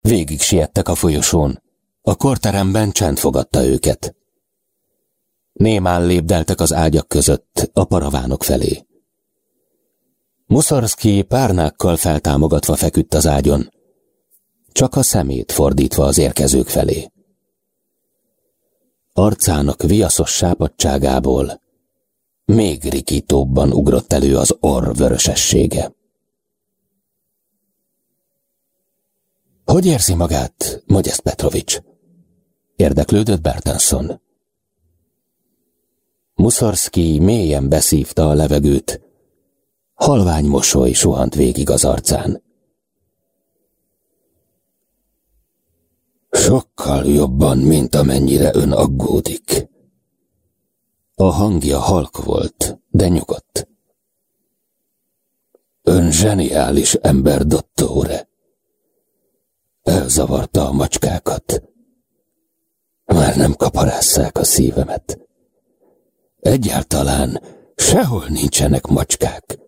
Végig siettek a folyosón. A korteremben csend fogadta őket. Némán lépdeltek az ágyak között a paravánok felé. Muszorszki párnákkal feltámogatva feküdt az ágyon, csak a szemét fordítva az érkezők felé. Arcának viaszos sápadságából még rikítóbban ugrott elő az orr vörösessége. Hogy érzi magát, Magyesz Petrovics? Érdeklődött Bertenson. Muszorszki mélyen beszívta a levegőt. Halvány mosoly suhant végig az arcán. Sokkal jobban, mint amennyire ön aggódik. A hangja halk volt, de nyugodt. Ön zseniális ember, dottore. Elzavarta a macskákat. Már nem kaparásszák a szívemet. Egyáltalán sehol nincsenek macskák.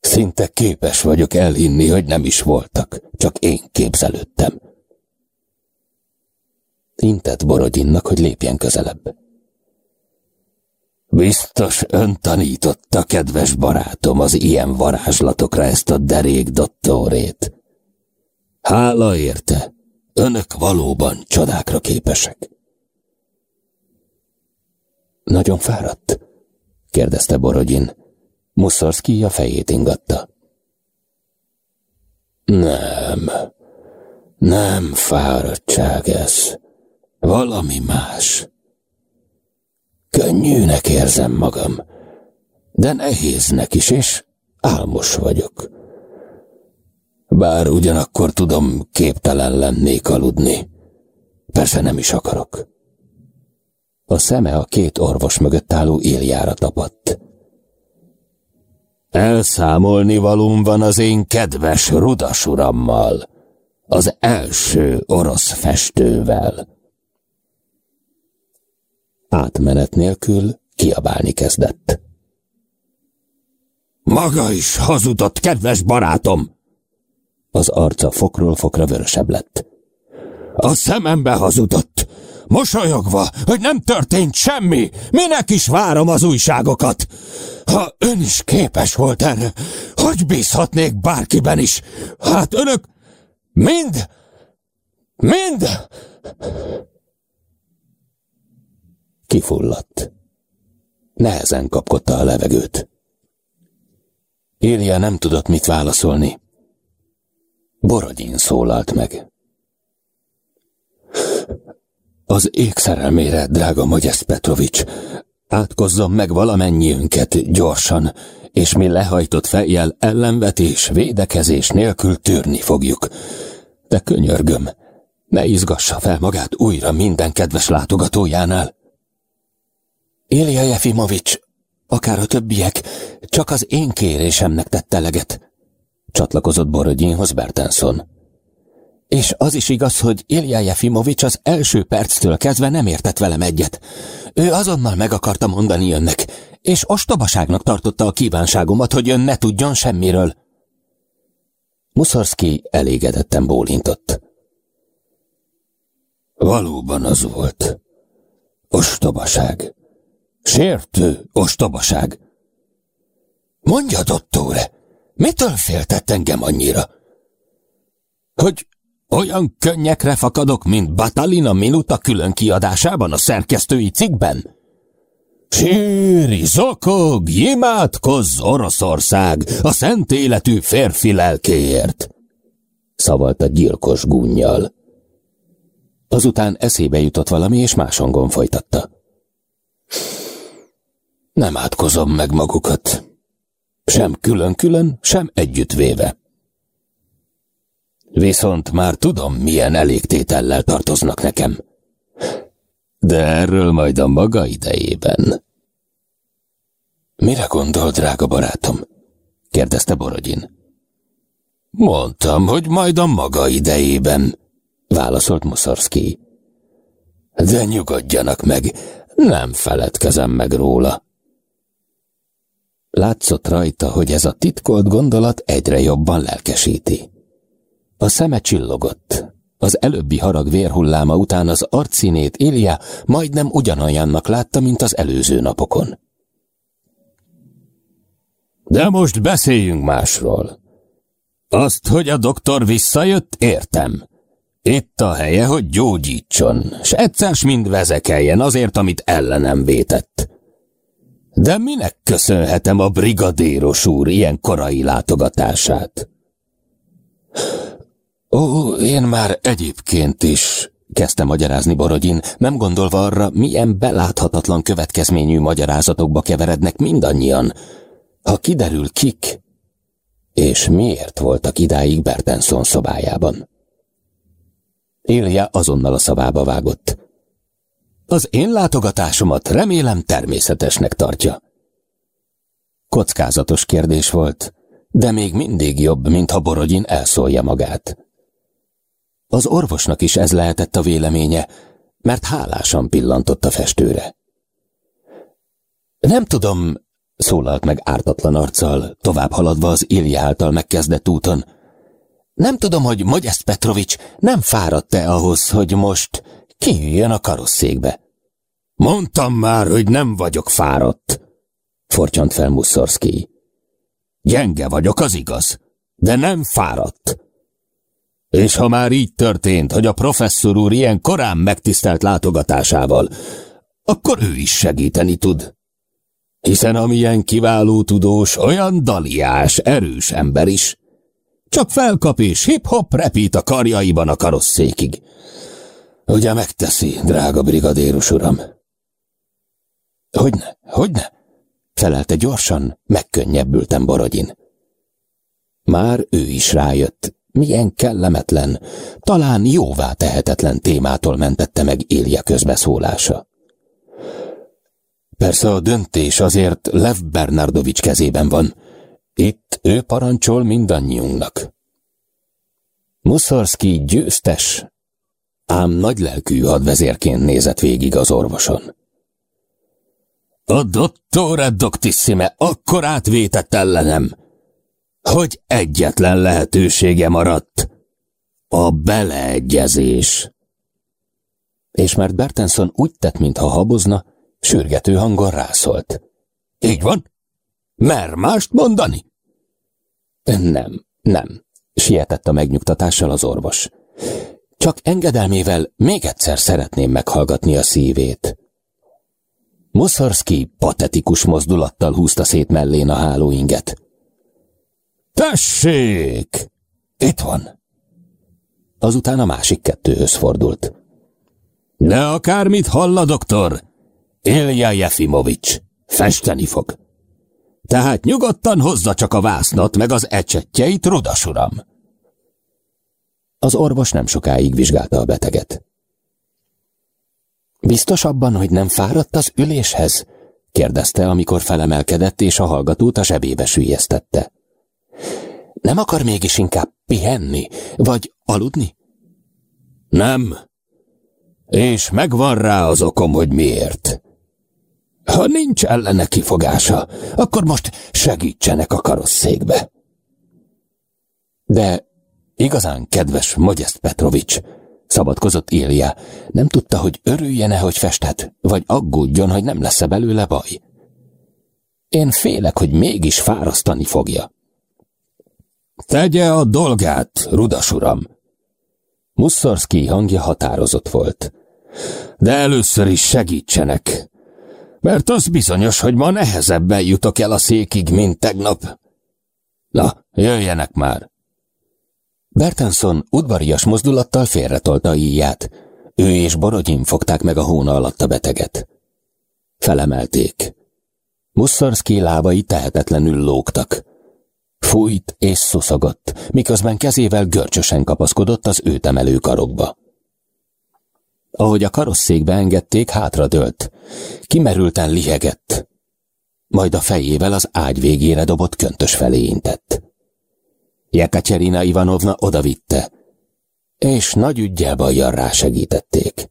Szinte képes vagyok elhinni, hogy nem is voltak, csak én képzelődtem. Intett Borodinnak, hogy lépjen közelebb. Biztos ön tanította, kedves barátom, az ilyen varázslatokra ezt a derék dottórét. Hála érte, önök valóban csodákra képesek. Nagyon fáradt? kérdezte Borodin. Muszorszki a fejét ingatta. Nem, nem fáradtság ez. Valami más. Könnyűnek érzem magam, de nehéznek is, és álmos vagyok. Bár ugyanakkor tudom, képtelen lennék aludni. Persze nem is akarok. A szeme a két orvos mögött álló éljára tapadt. Elszámolni valóm van az én kedves rudas urammal, az első orosz festővel. Átmenet nélkül kiabálni kezdett. Maga is hazudott, kedves barátom! Az arca fokról fokra vörösebb lett. A szemembe hazudott, mosolyogva, hogy nem történt semmi, minek is várom az újságokat. Ha ön is képes volt erre, hogy bízhatnék bárkiben is? Hát önök mind, mind... Kifulladt. Nehezen kapkodta a levegőt. Ilja nem tudott mit válaszolni. Borodin szólalt meg. Az ég szerelmére, drága Magyesz Petrovics, átkozzon meg valamennyiünket gyorsan, és mi lehajtott fejjel ellenvetés, védekezés nélkül tűrni fogjuk. De könyörgöm, ne izgassa fel magát újra minden kedves látogatójánál. Ilja Jefimovics, akár a többiek, csak az én kérésemnek tett eleget, csatlakozott Borodjinhoz Bertenson. És az is igaz, hogy Ilja Jefimovics az első perctől kezdve nem értett velem egyet. Ő azonnal meg akarta mondani önnek, és ostobaságnak tartotta a kívánságomat, hogy ön ne tudjon semmiről. Muszorszki elégedetten bólintott. Valóban az volt. Ostobaság. Sértő ostobaság. Mondja, dottore, mitől féltett engem annyira? Hogy olyan könnyekre fakadok, mint Batalina Minuta külön kiadásában a szerkesztői cikkben? Síri, zokog, imádkozz Oroszország a szent életű férfi lelkéért! Szavalta gyilkos gúnyjal. Azután eszébe jutott valami, és más hangon folytatta. Nem átkozom meg magukat. Sem külön-külön, sem együttvéve. Viszont már tudom, milyen elégtétellel tartoznak nekem. De erről majd a maga idejében. Mire gondol, drága barátom? kérdezte Borodin. Mondtam, hogy majd a maga idejében, válaszolt Muszorszki. De nyugodjanak meg, nem feledkezem meg róla. Látszott rajta, hogy ez a titkolt gondolat egyre jobban lelkesíti. A szeme csillogott. Az előbbi harag vérhulláma után az arcszínét Ilja majdnem ugyanolyannak látta, mint az előző napokon. De most beszéljünk másról. Azt, hogy a doktor visszajött, értem. Itt a helye, hogy gyógyítson, s egyszer mind vezekeljen azért, amit ellenem vétett. De minek köszönhetem a brigadéros úr ilyen korai látogatását? Ó, én már egyébként is, kezdte magyarázni Borodin, nem gondolva arra, milyen beláthatatlan következményű magyarázatokba keverednek mindannyian. Ha kiderül kik, és miért voltak idáig Bertenson szobájában. Ilja azonnal a szavába vágott. Az én látogatásomat remélem természetesnek tartja. Kockázatos kérdés volt, de még mindig jobb, mintha Borodin elszólja magát. Az orvosnak is ez lehetett a véleménye, mert hálásan pillantott a festőre. Nem tudom, szólalt meg ártatlan arccal, tovább haladva az Ilja által megkezdett úton. Nem tudom, hogy Magyest Petrovics nem fáradt-e ahhoz, hogy most kiüljön a karosszékbe. Mondtam már, hogy nem vagyok fáradt, fortyant fel Muszorszki. Gyenge vagyok, az igaz, de nem fáradt. És ha már így történt, hogy a professzor úr ilyen korán megtisztelt látogatásával, akkor ő is segíteni tud. Hiszen amilyen kiváló tudós, olyan daliás, erős ember is. Csak felkap és hip-hop repít a karjaiban a karosszékig. Ugye megteszi, drága brigadérus uram? Hogyne, hogyne? Felelte gyorsan, megkönnyebbültem Borodin. Már ő is rájött, milyen kellemetlen, talán jóvá tehetetlen témától mentette meg Ilja közbeszólása. Persze a döntés azért Lev Bernardovics kezében van. Itt ő parancsol mindannyiunknak. Muszorszki győztes, ám nagylelkű hadvezérként nézett végig az orvoson. A dottore doctissime akkor átvétett ellenem, hogy egyetlen lehetősége maradt. A beleegyezés. És mert Bertenson úgy tett, mintha habozna, sürgető hangon rászólt. Így van? Mer mást mondani? Nem, nem, sietett a megnyugtatással az orvos. Csak engedelmével még egyszer szeretném meghallgatni a szívét. Muszorszki patetikus mozdulattal húzta szét mellén a hálóinget. Tessék! Itt van. Azután a másik kettőhöz fordult. De akármit hall a doktor, Ilja Jefimovics, festeni fog. Tehát nyugodtan hozza csak a vásznat meg az ecsetjeit, rudas uram. Az orvos nem sokáig vizsgálta a beteget. Biztos abban, hogy nem fáradt az üléshez? kérdezte, amikor felemelkedett, és a hallgatót a zsebébe sülyeztette. Nem akar mégis inkább pihenni, vagy aludni? Nem. És megvan rá az okom, hogy miért. Ha nincs ellene kifogása, akkor most segítsenek a karosszékbe. De igazán kedves Magyest Petrovics, szabadkozott Ilja, nem tudta, hogy örüljene, hogy festet, vagy aggódjon, hogy nem lesz-e belőle baj. Én félek, hogy mégis fárasztani fogja. Tegye a dolgát, rudas uram! Muszorszki hangja határozott volt. De először is segítsenek, mert az bizonyos, hogy ma nehezebben jutok el a székig, mint tegnap. Na, jöjjenek már! Bertenson udvarias mozdulattal félretolta íját. Ő és Borodin fogták meg a hóna alatt a beteget. Felemelték. Muszorszki lábai tehetetlenül lógtak. Fújt és szuszogott, miközben kezével görcsösen kapaszkodott az őt emelő karokba. Ahogy a karosszékbe engedték, hátradőlt. Kimerülten lihegett. Majd a fejével az ágy végére dobott köntös felé intett. Jekaterina Ivanovna odavitte, és nagy ügyel bajjal rásegítették.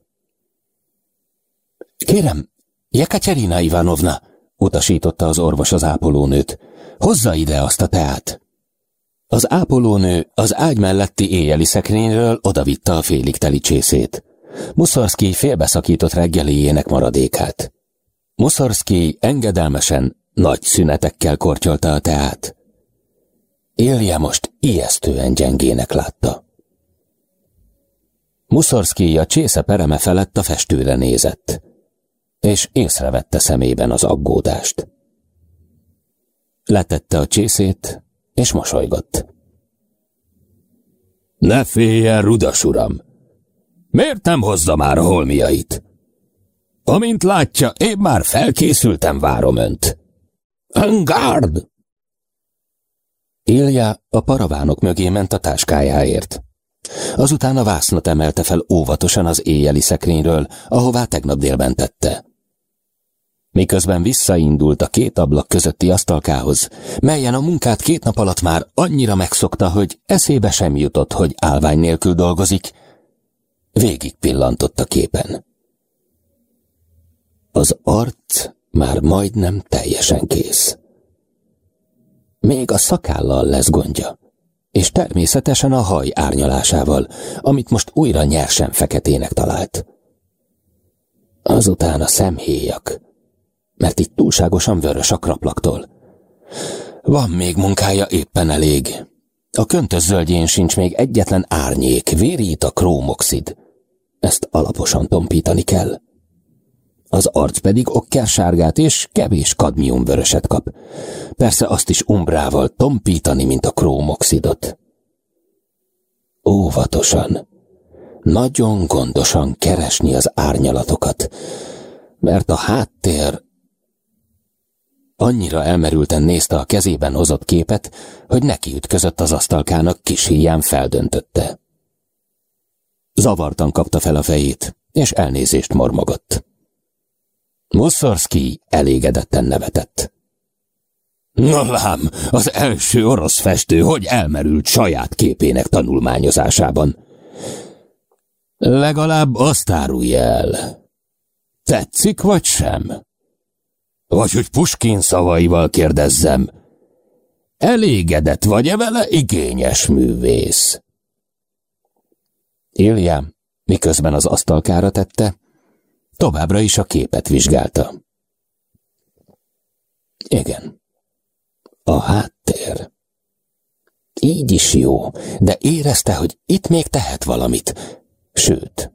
Kérem, Jekaterina Ivanovna, utasította az orvos az ápolónőt, hozza ide azt a teát. Az ápolónő az ágy melletti éjjeli szekrényről odavitta a félig teli csészét. Muszorszki félbeszakított reggeléjének maradékát. Muszorszki engedelmesen, nagy szünetekkel kortyolta a teát. Élje most ijesztően gyengének látta. Muszorszki a csésze pereme felett a festőre nézett, és észrevette szemében az aggódást. Letette a csészét, és mosolygott. Ne féljen, rudas uram! Miért nem hozza már a holmiait? Amint látja, én már felkészültem várom önt. Engard! Ilja a paravánok mögé ment a táskájáért. Azután a vásznat emelte fel óvatosan az éjjeli szekrényről, ahová tegnap délben tette. Miközben visszaindult a két ablak közötti asztalkához, melyen a munkát két nap alatt már annyira megszokta, hogy eszébe sem jutott, hogy állvány nélkül dolgozik, végig pillantott a képen. Az arc már majdnem teljesen kész. Még a szakállal lesz gondja, és természetesen a haj árnyalásával, amit most újra nyersen feketének talált. Azután a szemhéjak, mert itt túlságosan vörös a kraplaktól. Van még munkája éppen elég. A köntös zöldjén sincs még egyetlen árnyék, vérít a krómoxid. Ezt alaposan tompítani kell. Az arc pedig okkersárgát és kevés kadmiumvöröset kap. Persze azt is umbrával tompítani, mint a krómoxidot. Óvatosan, nagyon gondosan keresni az árnyalatokat, mert a háttér Annyira elmerülten nézte a kezében hozott képet, hogy nekiütközött az asztalkának kis híján feldöntötte. Zavartan kapta fel a fejét, és elnézést mormogott. Muszorszki elégedetten nevetett. Na lám, az első orosz festő hogy elmerült saját képének tanulmányozásában. Legalább azt árulj el. Tetszik vagy sem? Vagy hogy Puskin szavaival kérdezzem. Elégedett vagy-e vele igényes művész? Ilja, miközben az asztalkára tette, továbbra is a képet vizsgálta. Igen. A háttér. Így is jó, de érezte, hogy itt még tehet valamit. Sőt,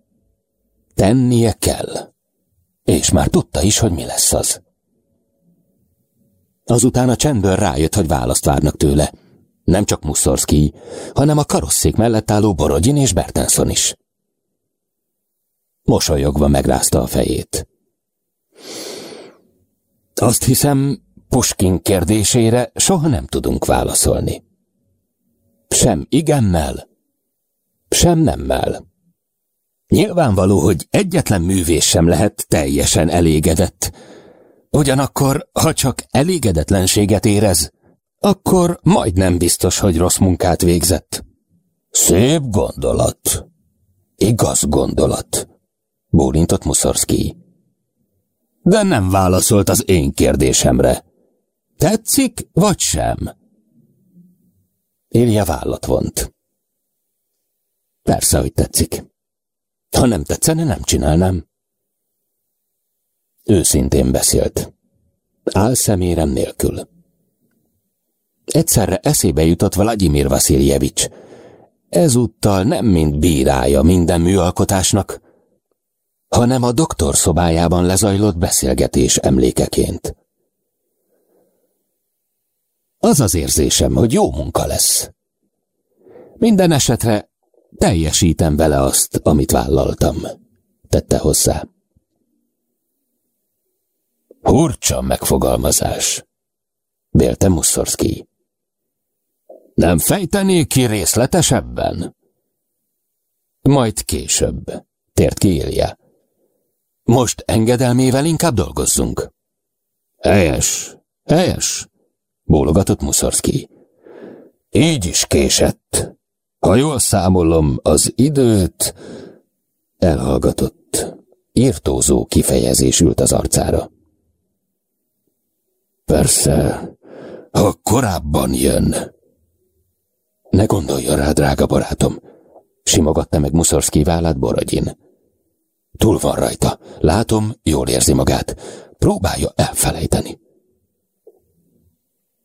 tennie kell. És már tudta is, hogy mi lesz az. Azután a csendből rájött, hogy választ várnak tőle. Nem csak Muszorszki, hanem a karosszék mellett álló Borodin és Bertenson is. Mosolyogva megrázta a fejét. Azt hiszem, Puskin kérdésére soha nem tudunk válaszolni. Sem igennel, sem nemmel. Nyilvánvaló, hogy egyetlen művés sem lehet teljesen elégedett, Ugyanakkor, ha csak elégedetlenséget érez, akkor majdnem biztos, hogy rossz munkát végzett. Szép gondolat. Igaz gondolat, bólintott Muszorszki. De nem válaszolt az én kérdésemre. Tetszik, vagy sem? Ilja vállat vont. Persze, hogy tetszik. Ha nem tetszene, nem csinálnám. Őszintén beszélt. Álszemérem nélkül. Egyszerre eszébe jutott Vladimir Vasiljevics. Ezúttal nem mint bírája minden műalkotásnak, hanem a doktor szobájában lezajlott beszélgetés emlékeként. Az az érzésem, hogy jó munka lesz. Minden esetre teljesítem vele azt, amit vállaltam, tette hozzá. Hurcsa megfogalmazás, bélte Muszorszki. Nem fejtené ki részletesebben? Majd később, tért ki Ilja. Most engedelmével inkább dolgozzunk. Helyes, helyes, bólogatott Muszorszki. Így is késett. Ha jól számolom az időt, elhallgatott. Írtózó kifejezés ült az arcára. Persze, ha korábban jön. Ne gondoljon rá, drága barátom, simogatta meg Muszorszki vállát Borodin. Túl van rajta. Látom, jól érzi magát. Próbálja elfelejteni.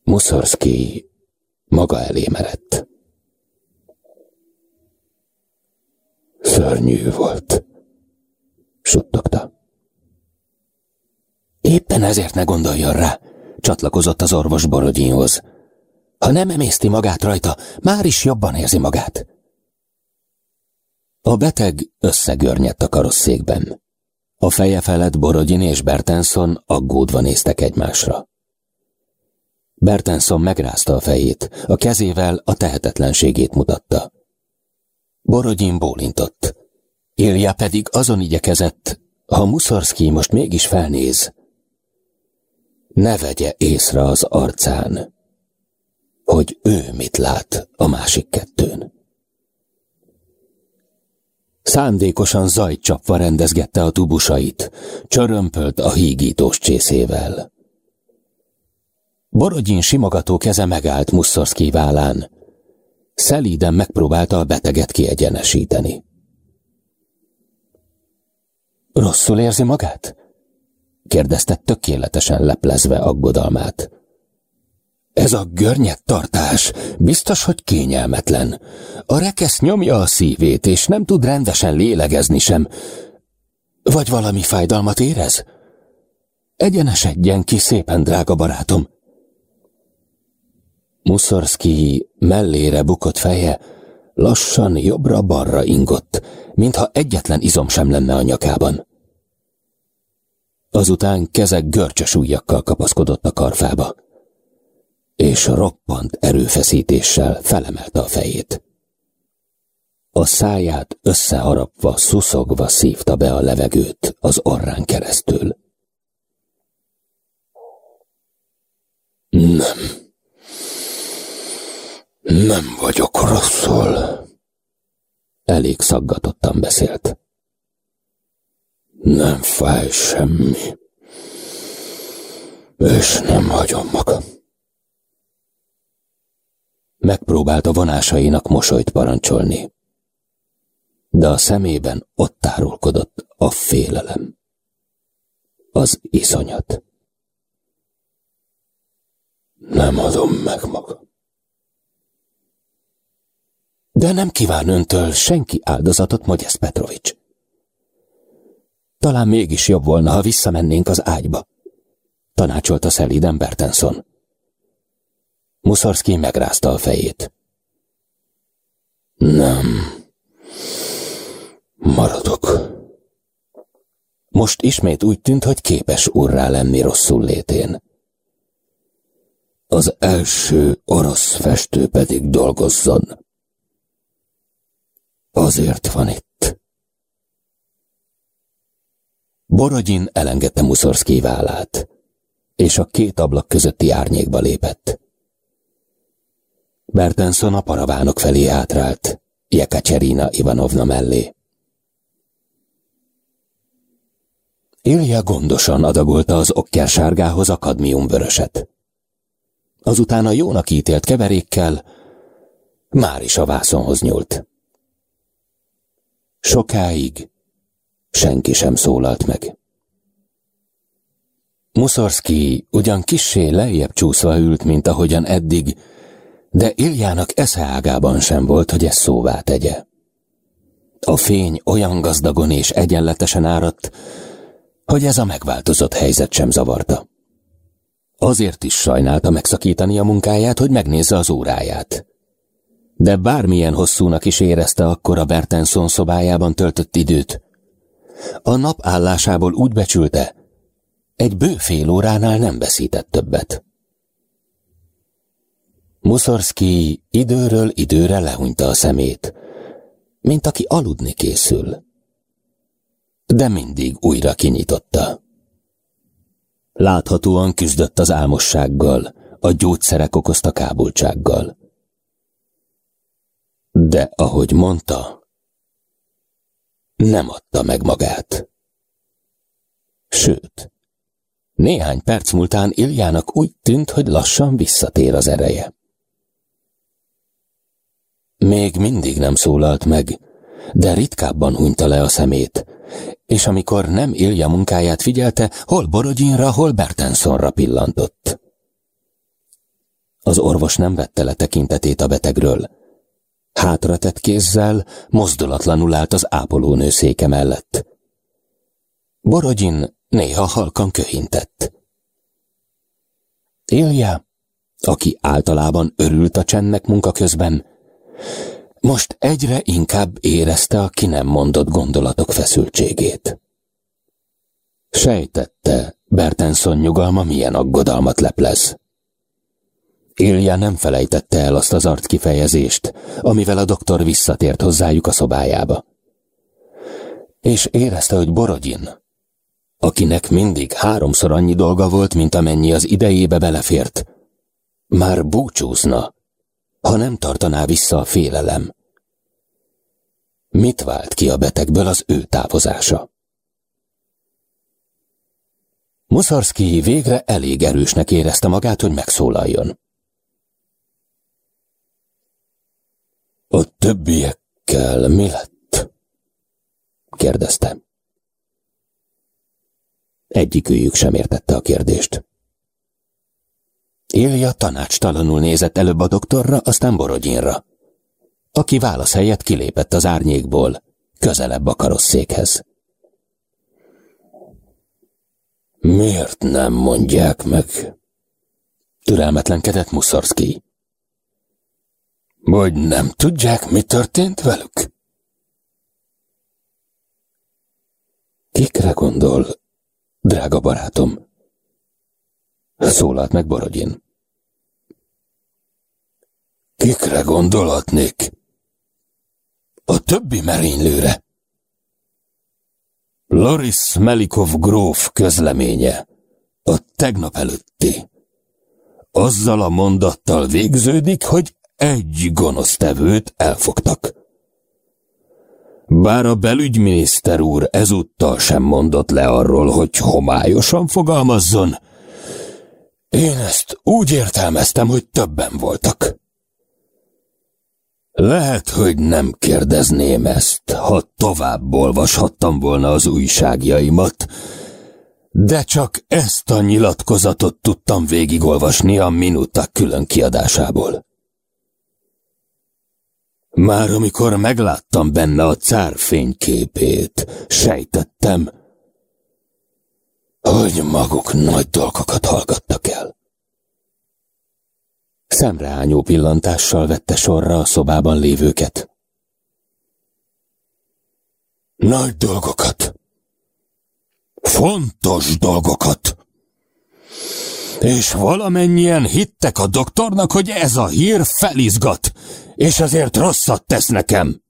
Muszorszki maga elé merett. Szörnyű volt, suttogta. Éppen ezért ne gondoljon rá, csatlakozott az orvos Borodinhoz. Ha nem emészti magát rajta, már is jobban érzi magát. A beteg összegörnyedt a karosszékben. A feje felett Borodin és Bertenson aggódva néztek egymásra. Bertenson megrázta a fejét, a kezével a tehetetlenségét mutatta. Borodin bólintott. Ilja pedig azon igyekezett, ha Muszorszki most mégis felnéz, ne vegye észre az arcán, hogy ő mit lát a másik kettőn. Szándékosan zajt csapva rendezgette a tubusait, csörömpölt a hígítós csészével. Borodyin simogató keze megállt Muszorszki vállán. Szelíden megpróbálta a beteget kiegyenesíteni. Rosszul érzi magát? kérdezte tökéletesen leplezve aggodalmát. Ez a görnyet tartás biztos, hogy kényelmetlen. A rekesz nyomja a szívét, és nem tud rendesen lélegezni sem. Vagy valami fájdalmat érez? Egyenesedjen ki szépen, drága barátom. Muszorszki mellére bukott feje lassan jobbra-balra ingott, mintha egyetlen izom sem lenne a nyakában. Azután kezek görcsös ujjakkal kapaszkodott a karfába, és roppant erőfeszítéssel felemelte a fejét. A száját összeharapva, szuszogva szívta be a levegőt az orrán keresztül. Nem. Nem vagyok rosszul. Elég szaggatottan beszélt. Nem fáj semmi. És nem hagyom magam. Megpróbálta vonásainak mosolyt parancsolni, de a szemében ott tárulkodott a félelem, az iszonyat. Nem adom meg magam. De nem kíván öntől senki áldozatot, Mogyesz Petrovics. Talán mégis jobb volna, ha visszamennénk az ágyba, tanácsolta szelíden Bertenson. Muszorszki megrázta a fejét. Nem. Maradok. Most ismét úgy tűnt, hogy képes urrá lenni rosszul létén. Az első orosz festő pedig dolgozzon. Azért van itt. Borodin elengedte Muszorszki vállát, és a két ablak közötti árnyékba lépett. Bertenson a paravánok felé átrált, Jekacserina Ivanovna mellé. Ilja gondosan adagolta az okkersárgához a kadmiumvöröset. Azután a jónak ítélt keverékkel már is a vászonhoz nyúlt. Sokáig senki sem szólalt meg. Muszorszki ugyan kissé lejjebb csúszva ült, mint ahogyan eddig, de Iljának eszeágában sem volt, hogy ezt szóvá tegye. A fény olyan gazdagon és egyenletesen áradt, hogy ez a megváltozott helyzet sem zavarta. Azért is sajnálta megszakítani a munkáját, hogy megnézze az óráját. De bármilyen hosszúnak is érezte akkor a Bertenson szobájában töltött időt, a nap állásából úgy becsülte, egy bő fél óránál nem veszített többet. Muszorszki időről időre lehúnyta a szemét, mint aki aludni készül. De mindig újra kinyitotta. Láthatóan küzdött az álmossággal, a gyógyszerek okozta kábultsággal. De ahogy mondta, nem adta meg magát. Sőt, néhány perc múltán Iljának úgy tűnt, hogy lassan visszatér az ereje. Még mindig nem szólalt meg, de ritkábban hunyta le a szemét, és amikor nem Ilja munkáját figyelte, hol Borogyinra, hol Bertensonra pillantott. Az orvos nem vette le tekintetét a betegről. Hátratett kézzel, mozdulatlanul állt az ápolónő széke mellett. Borodin néha halkan köhintett. Ilja, aki általában örült a csendnek munka közben, most egyre inkább érezte a ki nem mondott gondolatok feszültségét. Sejtette, Bertenson nyugalma milyen aggodalmat leplez. Ilja nem felejtette el azt az art kifejezést, amivel a doktor visszatért hozzájuk a szobájába. És érezte, hogy Borodin, akinek mindig háromszor annyi dolga volt, mint amennyi az idejébe belefért, már búcsúzna, ha nem tartaná vissza a félelem. Mit vált ki a betegből az ő távozása? Muszarszki végre elég erősnek érezte magát, hogy megszólaljon. A többiekkel mi lett? kérdezte. Egyikőjük sem értette a kérdést. Ilja tanácstalanul nézett előbb a doktorra, aztán Borogyinra, aki válasz helyett kilépett az árnyékból, közelebb a karosszékhez. Miért nem mondják meg? Türelmetlenkedett Muszorszki. Vagy nem tudják, mi történt velük? Kikre gondol, drága barátom? Szólalt meg Borodin. Kikre gondolhatnék? A többi merénylőre. Loris Melikov gróf közleménye. A tegnap előtti. Azzal a mondattal végződik, hogy egy gonosztevőt elfogtak. Bár a belügyminiszter úr ezúttal sem mondott le arról, hogy homályosan fogalmazzon, én ezt úgy értelmeztem, hogy többen voltak. Lehet, hogy nem kérdezném ezt, ha tovább olvashattam volna az újságjaimat, de csak ezt a nyilatkozatot tudtam végigolvasni a Minuta külön kiadásából. Már amikor megláttam benne a cár fényképét, sejtettem, hogy maguk nagy dolgokat hallgattak el. Szemreányó pillantással vette sorra a szobában lévőket. Nagy dolgokat. Fontos dolgokat. És valamennyien hittek a doktornak, hogy ez a hír felizgat, és azért rosszat tesz nekem.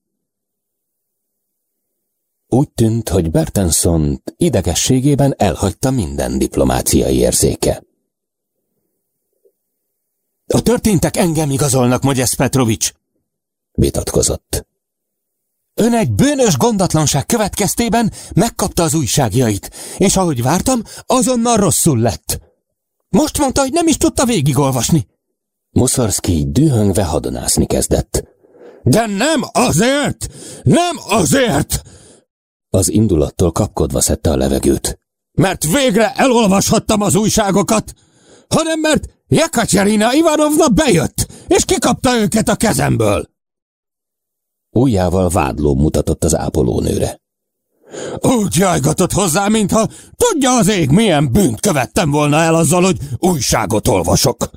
Úgy tűnt, hogy Bertenson idegességében elhagyta minden diplomáciai érzéke. A történtek engem igazolnak, Mogyesz Petrovics, vitatkozott. Ön egy bűnös gondatlanság következtében megkapta az újságjait, és ahogy vártam, azonnal rosszul lett. Most mondta, hogy nem is tudta végigolvasni. Muszorszki dühöngve hadonászni kezdett. De nem azért! Nem azért! Az indulattól kapkodva szedte a levegőt. Mert végre elolvashattam az újságokat, hanem mert Jekaterina Ivanovna bejött, és kikapta őket a kezemből. Ujjával vádló mutatott az ápolónőre. Úgy jajgatott hozzá, mintha tudja az ég, milyen bűnt követtem volna el azzal, hogy újságot olvasok.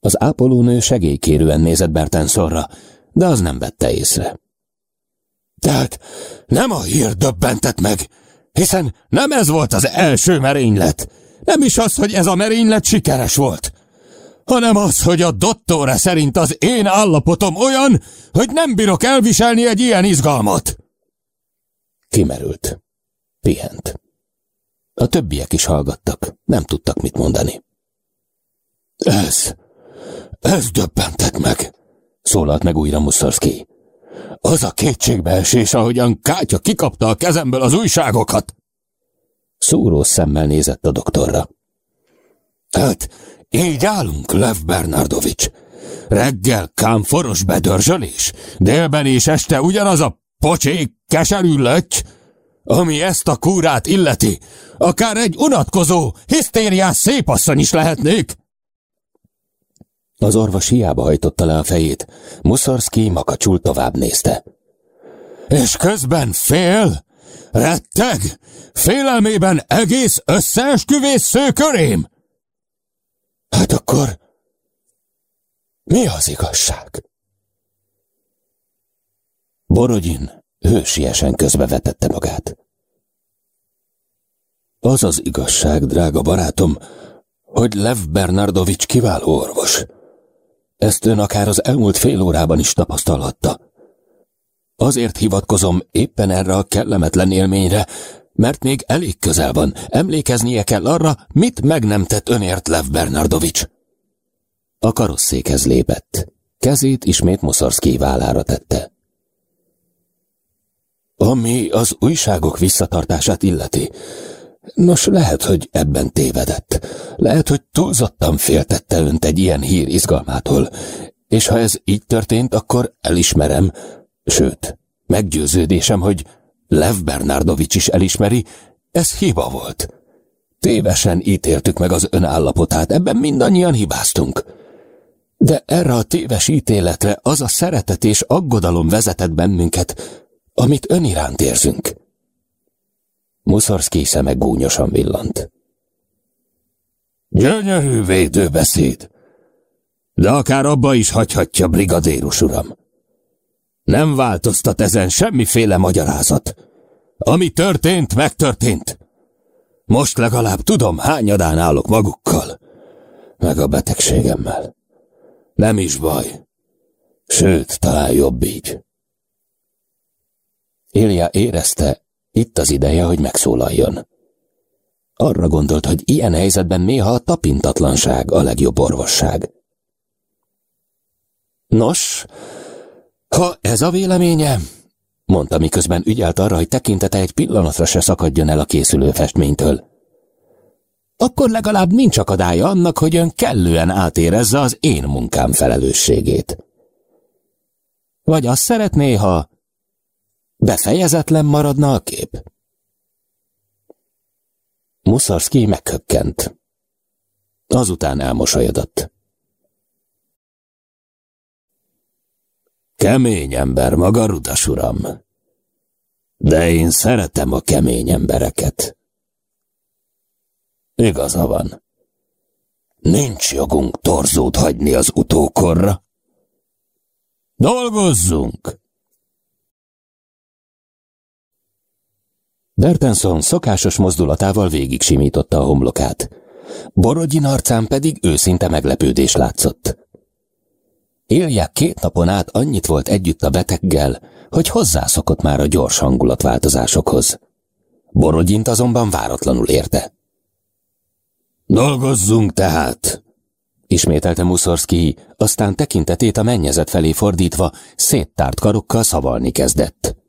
Az ápolónő segélykérően nézett Bertenszorra, de az nem vette észre. Tehát nem a hír döbbentett meg, hiszen nem ez volt az első merénylet, nem is az, hogy ez a merénylet sikeres volt, hanem az, hogy a dottore szerint az én állapotom olyan, hogy nem bírok elviselni egy ilyen izgalmat. Kimerült. Pihent. A többiek is hallgattak, nem tudtak mit mondani. Ez, ez döbbentett meg, szólalt meg újra Muszorszki. Az a kétségbeesés, ahogyan Kátya kikapta a kezemből az újságokat. Szúró szemmel nézett a doktorra. Hát, így állunk, Lev Bernardovics. Reggel kámforos bedörzsölés, délben és este ugyanaz a pocsék, keserű löty, ami ezt a kúrát illeti, akár egy unatkozó, hisztériás szépasszony is lehetnék. Az orvos hiába hajtotta le a fejét, Muszorszki makacsul tovább nézte. És közben fél, retteg, félelmében egész összeesküvés szőkörém? Hát akkor mi az igazság? Borodin hősiesen közbevetette magát. Az az igazság, drága barátom, hogy Lev Bernardovics kiváló orvos. Ezt ön akár az elmúlt fél órában is tapasztalhatta. Azért hivatkozom éppen erre a kellemetlen élményre, mert még elég közel van. Emlékeznie kell arra, mit meg nem tett önért Lev Bernardovics. A karosszékhez lépett. Kezét ismét Moszorszki vállára tette. Ami az újságok visszatartását illeti. Nos, lehet, hogy ebben tévedett. Lehet, hogy túlzottan féltette önt egy ilyen hír izgalmától. És ha ez így történt, akkor elismerem, sőt, meggyőződésem, hogy Lev Bernardovics is elismeri, ez hiba volt. Tévesen ítéltük meg az ön állapotát, ebben mindannyian hibáztunk. De erre a téves ítéletre az a szeretet és aggodalom vezetett bennünket, amit ön iránt érzünk. Muszorszki szeme gúnyosan villant. Gyönyörű védőbeszéd, de akár abba is hagyhatja, brigadérus uram. Nem változtat ezen semmiféle magyarázat. Ami történt, megtörtént. Most legalább tudom, hányadán állok magukkal, meg a betegségemmel. Nem is baj. Sőt, talán jobb így. Ilja érezte, itt az ideje, hogy megszólaljon. Arra gondolt, hogy ilyen helyzetben néha a tapintatlanság a legjobb orvosság. Nos, ha ez a véleménye, mondta miközben ügyelt arra, hogy tekintete egy pillanatra se szakadjon el a készülő festménytől. Akkor legalább nincs akadálya annak, hogy ön kellően átérezze az én munkám felelősségét. Vagy azt szeretné, ha befejezetlen maradna a kép? Muszarszki meghökkent. Azután elmosolyodott. Kemény ember maga, rudas uram. De én szeretem a kemény embereket. Igaza van. Nincs jogunk torzót hagyni az utókorra. Dolgozzunk! Bertenson szokásos mozdulatával végig simította a homlokát. Borodin arcán pedig őszinte meglepődés látszott. Ilja két napon át annyit volt együtt a beteggel, hogy hozzászokott már a gyors hangulatváltozásokhoz. Borogyint azonban váratlanul érte. Dolgozzunk tehát! Ismételte Muszorszki, aztán tekintetét a mennyezet felé fordítva, széttárt karokkal szavalni kezdett.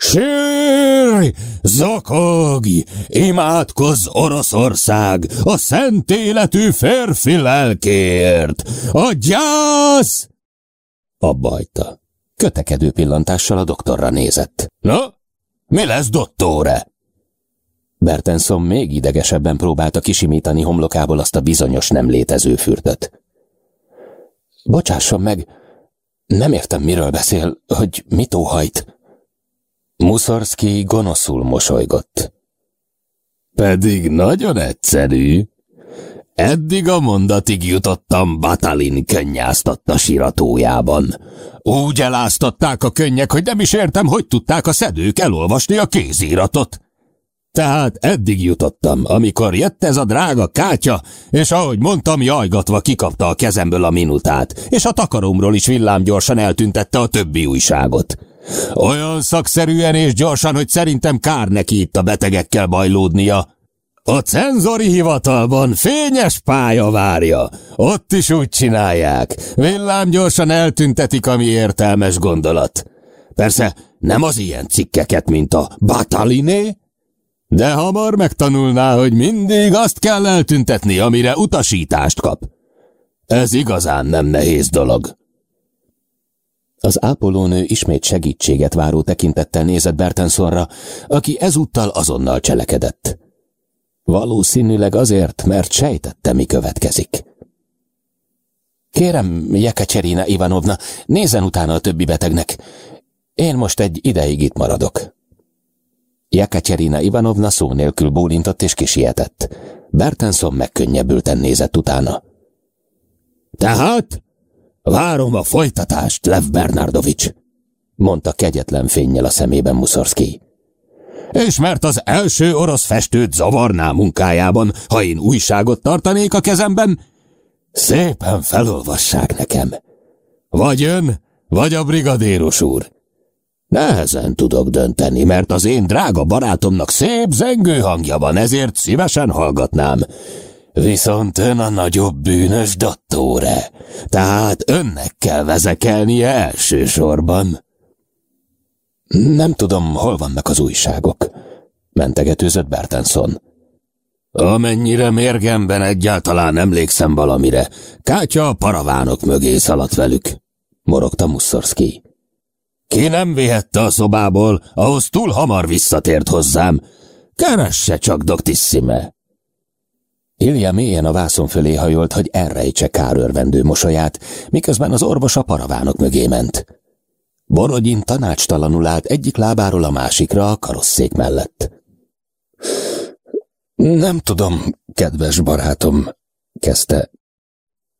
Sírj, zakogj, imádkozz Oroszország, a szent életű férfi lelkért, a gyász! Abba hagyta. Kötekedő pillantással a doktorra nézett. Na, mi lesz, dottore? Bertenson még idegesebben próbálta kisimítani homlokából azt a bizonyos nem létező fürtöt. Bocsásson meg, nem értem, miről beszél, hogy mit óhajt. Muszorszki gonoszul mosolygott. Pedig nagyon egyszerű. Eddig a mondatig jutottam Batalin könnyáztatta siratójában. Úgy eláztatták a könnyek, hogy nem is értem, hogy tudták a szedők elolvasni a kézíratot. Tehát eddig jutottam, amikor jött ez a drága kátya, és ahogy mondtam, jajgatva kikapta a kezemből a minutát, és a takaromról is villámgyorsan eltüntette a többi újságot. Olyan szakszerűen és gyorsan, hogy szerintem kár neki itt a betegekkel bajlódnia. A cenzori hivatalban fényes pálya várja. Ott is úgy csinálják. Villám gyorsan eltüntetik, ami értelmes gondolat. Persze nem az ilyen cikkeket, mint a Bataliné, de hamar megtanulná, hogy mindig azt kell eltüntetni, amire utasítást kap. Ez igazán nem nehéz dolog. Az ápolónő ismét segítséget váró tekintettel nézett Bertensonra, aki ezúttal azonnal cselekedett. Valószínűleg azért, mert sejtette, mi következik. Kérem, Jekacserina Ivanovna, nézzen utána a többi betegnek. Én most egy ideig itt maradok. Jekacserina Ivanovna szó nélkül bólintott és kisietett. Bertenson megkönnyebbülten nézett utána. Tehát? Várom a folytatást, Lev Bernardovics, mondta kegyetlen fényjel a szemében Muszorszki. És mert az első orosz festőt zavarná munkájában, ha én újságot tartanék a kezemben, szépen felolvassák nekem. Vagy ön, vagy a brigadéros úr. Nehezen tudok dönteni, mert az én drága barátomnak szép zengő hangja van, ezért szívesen hallgatnám. Viszont ön a nagyobb bűnös dottóre, tehát önnek kell vezekelnie elsősorban. Nem tudom, hol vannak az újságok, mentegetőzött Bertenson. Amennyire mérgemben egyáltalán emlékszem valamire, Kátya a paravánok mögé szaladt velük, morogta Muszorszki. Ki nem vihette a szobából, ahhoz túl hamar visszatért hozzám. Keresse csak, doktissime! Ilja mélyen a vászon fölé hajolt, hogy elrejtse kárörvendő mosolyát, miközben az orvos a paravánok mögé ment. Borodin tanácstalanul állt egyik lábáról a másikra a karosszék mellett. Nem tudom, kedves barátom, kezdte.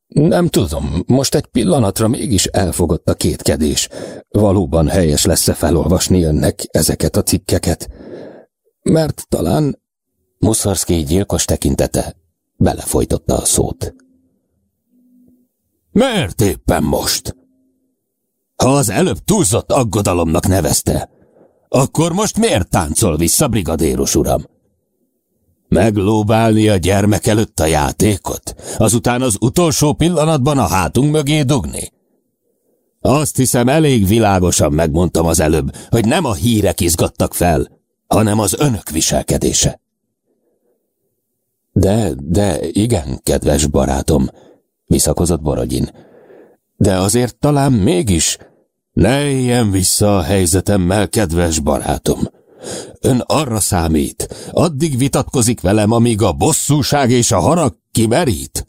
Nem tudom, most egy pillanatra mégis elfogott a kétkedés. Valóban helyes lesz-e felolvasni önnek ezeket a cikkeket? Mert talán Muszarszki gyilkos tekintete belefolytotta a szót. Miért éppen most? Ha az előbb túlzott aggodalomnak nevezte, akkor most miért táncol vissza, brigadéros uram? Meglóbálni a gyermek előtt a játékot, azután az utolsó pillanatban a hátunk mögé dugni? Azt hiszem elég világosan megmondtam az előbb, hogy nem a hírek izgattak fel, hanem az önök viselkedése. De, de igen, kedves barátom, visszakozott Borodin. De azért talán mégis ne éljen vissza a helyzetemmel, kedves barátom. Ön arra számít, addig vitatkozik velem, amíg a bosszúság és a harag kimerít?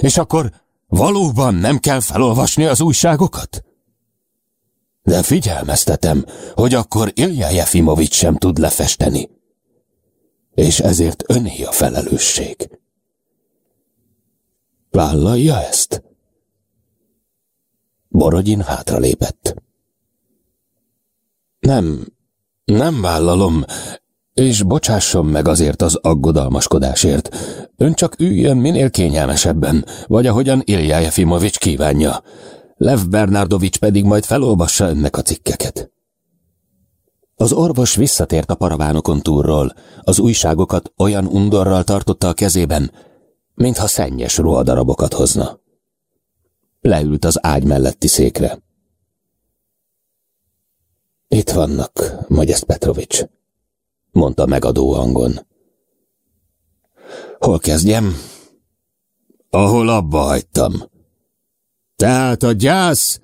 És akkor valóban nem kell felolvasni az újságokat? De figyelmeztetem, hogy akkor Ilja Jefimovics sem tud lefesteni. És ezért öné a felelősség. Vállalja ezt? Borodin hátralépett. Nem, nem vállalom, és bocsásson meg azért az aggodalmaskodásért. Ön csak üljön minél kényelmesebben, vagy ahogyan Ilja Jefimovics kívánja. Lev Bernardovics pedig majd felolvassa önnek a cikkeket. Az orvos visszatért a paravánokon túlról, az újságokat olyan undorral tartotta a kezében, mintha szennyes ruhadarabokat hozna. Leült az ágy melletti székre. Itt vannak, Magyesz Petrovics, mondta megadó hangon. Hol kezdjem? Ahol abba hagytam. Tehát a gyász...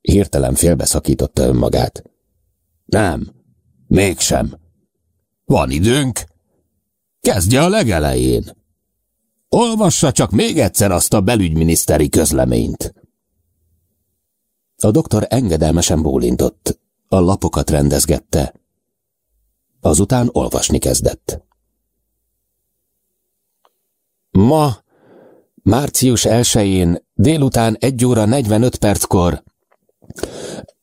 Hirtelen félbeszakította önmagát. Nem, mégsem. Van időnk. Kezdje a legelején. Olvassa csak még egyszer azt a belügyminiszteri közleményt. A doktor engedelmesen bólintott, a lapokat rendezgette. Azután olvasni kezdett. Ma, március 1-én, délután 1 óra 45 perckor,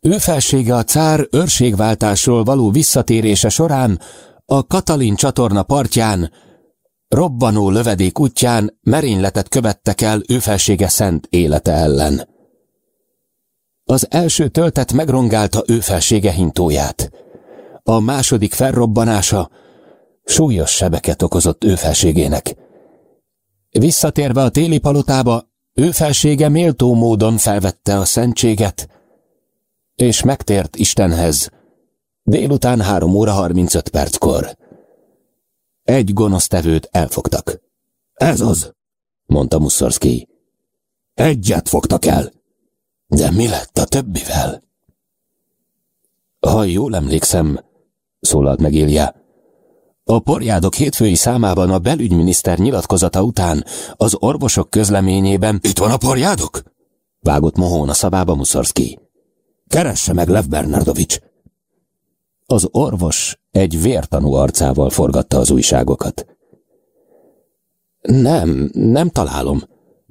ő felsége a cár őrségváltásról való visszatérése során a Katalin csatorna partján, robbanó lövedék útján merényletet követtek el ő felsége szent élete ellen. Az első töltet megrongálta ő felsége hintóját. A második felrobbanása súlyos sebeket okozott ő felségének. Visszatérve a téli palotába, ő felsége méltó módon felvette a szentséget, és megtért Istenhez délután három óra harmincöt perckor. Egy gonosztevőt elfogtak. Ez az, mondta Muszorszki. Egyet fogtak el. De mi lett a többivel? Ha jól emlékszem, szólalt meg Ilja, a porjádok hétfői számában a belügyminiszter nyilatkozata után az orvosok közleményében Itt van a porjádok? Vágott Mohón a szabába Muszorszki. Keresse meg Lev Bernardovics! Az orvos egy vértanú arcával forgatta az újságokat. Nem, nem találom.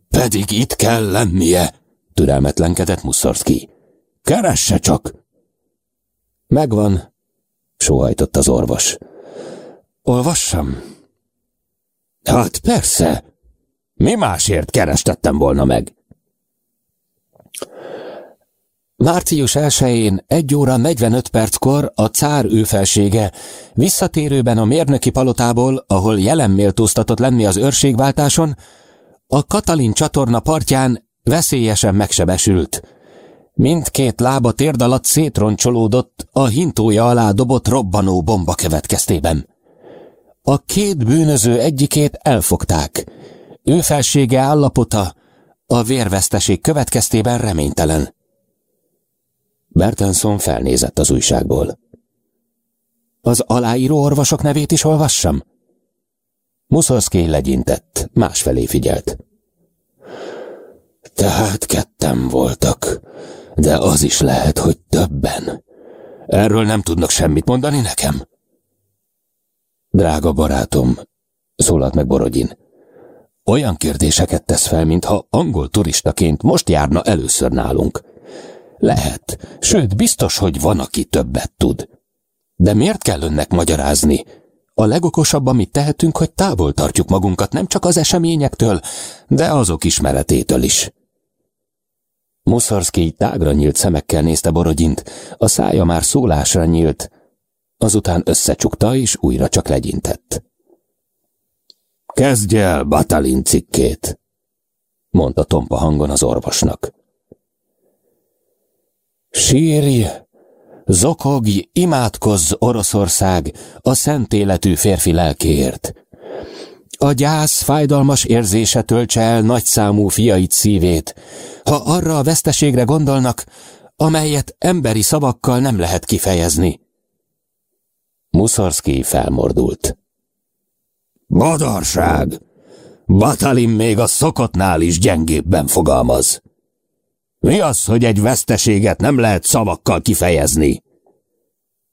Pedig itt kell lennie, türelmetlenkedett Muszorszki. Keresse csak! Megvan, sóhajtott az orvos. Olvassam? Hát persze. Mi másért kerestettem volna meg? Március 1-én 1 óra 45 perckor a cár őfelsége visszatérőben a mérnöki palotából, ahol jelen méltóztatott lenni az őrségváltáson, a Katalin csatorna partján veszélyesen megsebesült. Mindkét lába térd alatt szétroncsolódott a hintója alá dobott robbanó bomba következtében. A két bűnöző egyikét elfogták. Ő felsége állapota a vérveszteség következtében reménytelen. Bertenson felnézett az újságból. Az aláíró orvosok nevét is olvassam? Muszorszki legyintett, másfelé figyelt. Tehát ketten voltak, de az is lehet, hogy többen. Erről nem tudnak semmit mondani nekem? Drága barátom, szólalt meg Borodin, olyan kérdéseket tesz fel, mintha angol turistaként most járna először nálunk. Lehet, sőt biztos, hogy van, aki többet tud. De miért kell önnek magyarázni? A legokosabb, amit tehetünk, hogy távol tartjuk magunkat nem csak az eseményektől, de azok ismeretétől is. Muszorszki tágra nyílt szemekkel nézte Borodyint, a szája már szólásra nyílt, azután összecsukta és újra csak legyintett. Kezdj el Batalin cikkét, mondta tompa hangon az orvosnak. Sírj, zokogj, imádkozz Oroszország a szent életű férfi lelkéért. A gyász fájdalmas érzése töltse el nagyszámú fiait szívét, ha arra a veszteségre gondolnak, amelyet emberi szavakkal nem lehet kifejezni. Muszorszki felmordult. Badarság! Batalin még a szokottnál is gyengébben fogalmaz. Mi az, hogy egy veszteséget nem lehet szavakkal kifejezni?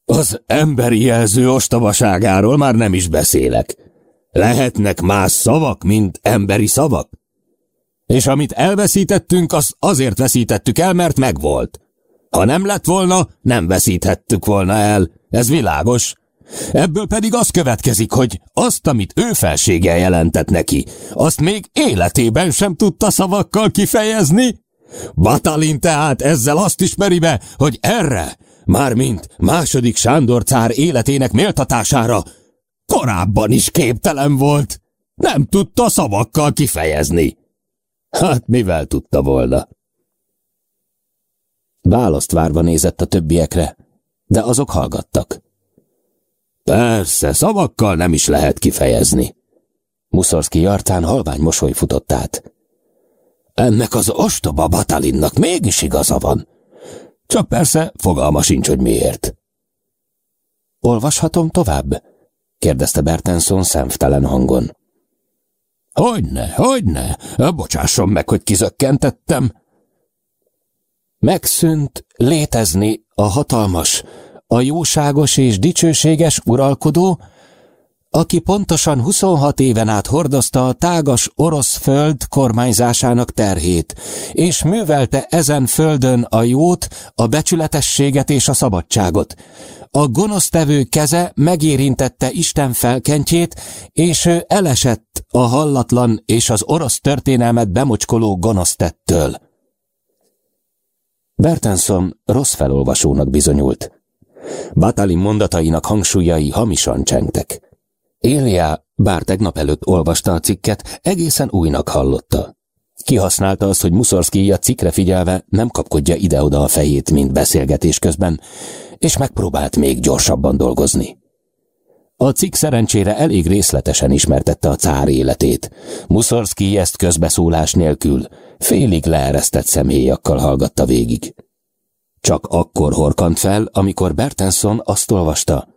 Az emberi jelző ostobaságáról már nem is beszélek. Lehetnek más szavak, mint emberi szavak? És amit elveszítettünk, az azért veszítettük el, mert megvolt. Ha nem lett volna, nem veszíthettük volna el. Ez világos. Ebből pedig az következik, hogy azt, amit ő felsége jelentett neki, azt még életében sem tudta szavakkal kifejezni? Batalin tehát ezzel azt ismeri be, hogy erre, mármint második Sándor cár életének méltatására, korábban is képtelen volt. Nem tudta szavakkal kifejezni. Hát mivel tudta volna? Választ várva nézett a többiekre, de azok hallgattak. Persze, szavakkal nem is lehet kifejezni. Muszorszki arcán halvány mosoly futott át. Ennek az ostoba Batalinnak mégis igaza van. Csak persze fogalma sincs, hogy miért. Olvashatom tovább? kérdezte Bertenson szemtelen hangon. Hogyne, hogyne, bocsásson meg, hogy kizökkentettem. Megszűnt létezni a hatalmas, a jóságos és dicsőséges uralkodó, aki pontosan 26 éven át hordozta a tágas orosz föld kormányzásának terhét, és művelte ezen földön a jót, a becsületességet és a szabadságot. A gonosztevő keze megérintette Isten felkentjét, és ő elesett a hallatlan és az orosz történelmet bemocskoló gonosztettől. Bertenson rossz felolvasónak bizonyult. Batalin mondatainak hangsúlyai hamisan csengtek. Élia, bár tegnap előtt olvasta a cikket, egészen újnak hallotta. Kihasználta azt, hogy a cikkre figyelve nem kapkodja ide-oda a fejét, mint beszélgetés közben, és megpróbált még gyorsabban dolgozni. A cikk szerencsére elég részletesen ismertette a cár életét. Muszorszki ezt közbeszólás nélkül, félig leeresztett személyakkal hallgatta végig. Csak akkor horkant fel, amikor Bertenson azt olvasta.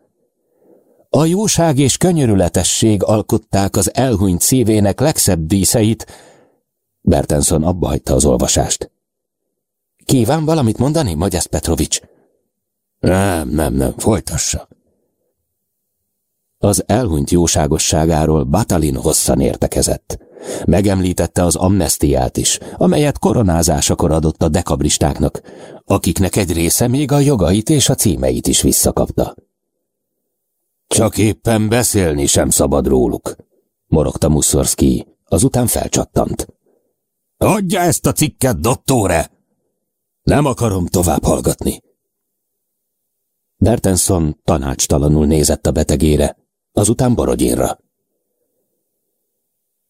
A jóság és könyörületesség alkották az elhunyt szívének legszebb díszeit. Bertenson abba hagyta az olvasást. Kíván valamit mondani, Magyesz Petrovics? Nem, nem, nem, folytassa. Az elhunyt jóságosságáról Batalin hosszan értekezett. Megemlítette az amnestiát is, amelyet koronázásakor adott a dekabristáknak, akiknek egy része még a jogait és a címeit is visszakapta. Csak éppen beszélni sem szabad róluk, morogta Muszorszki, azután felcsattant. Adja ezt a cikket, dottore! Nem akarom tovább hallgatni. Bertenson tanácstalanul nézett a betegére, azután Borodinra.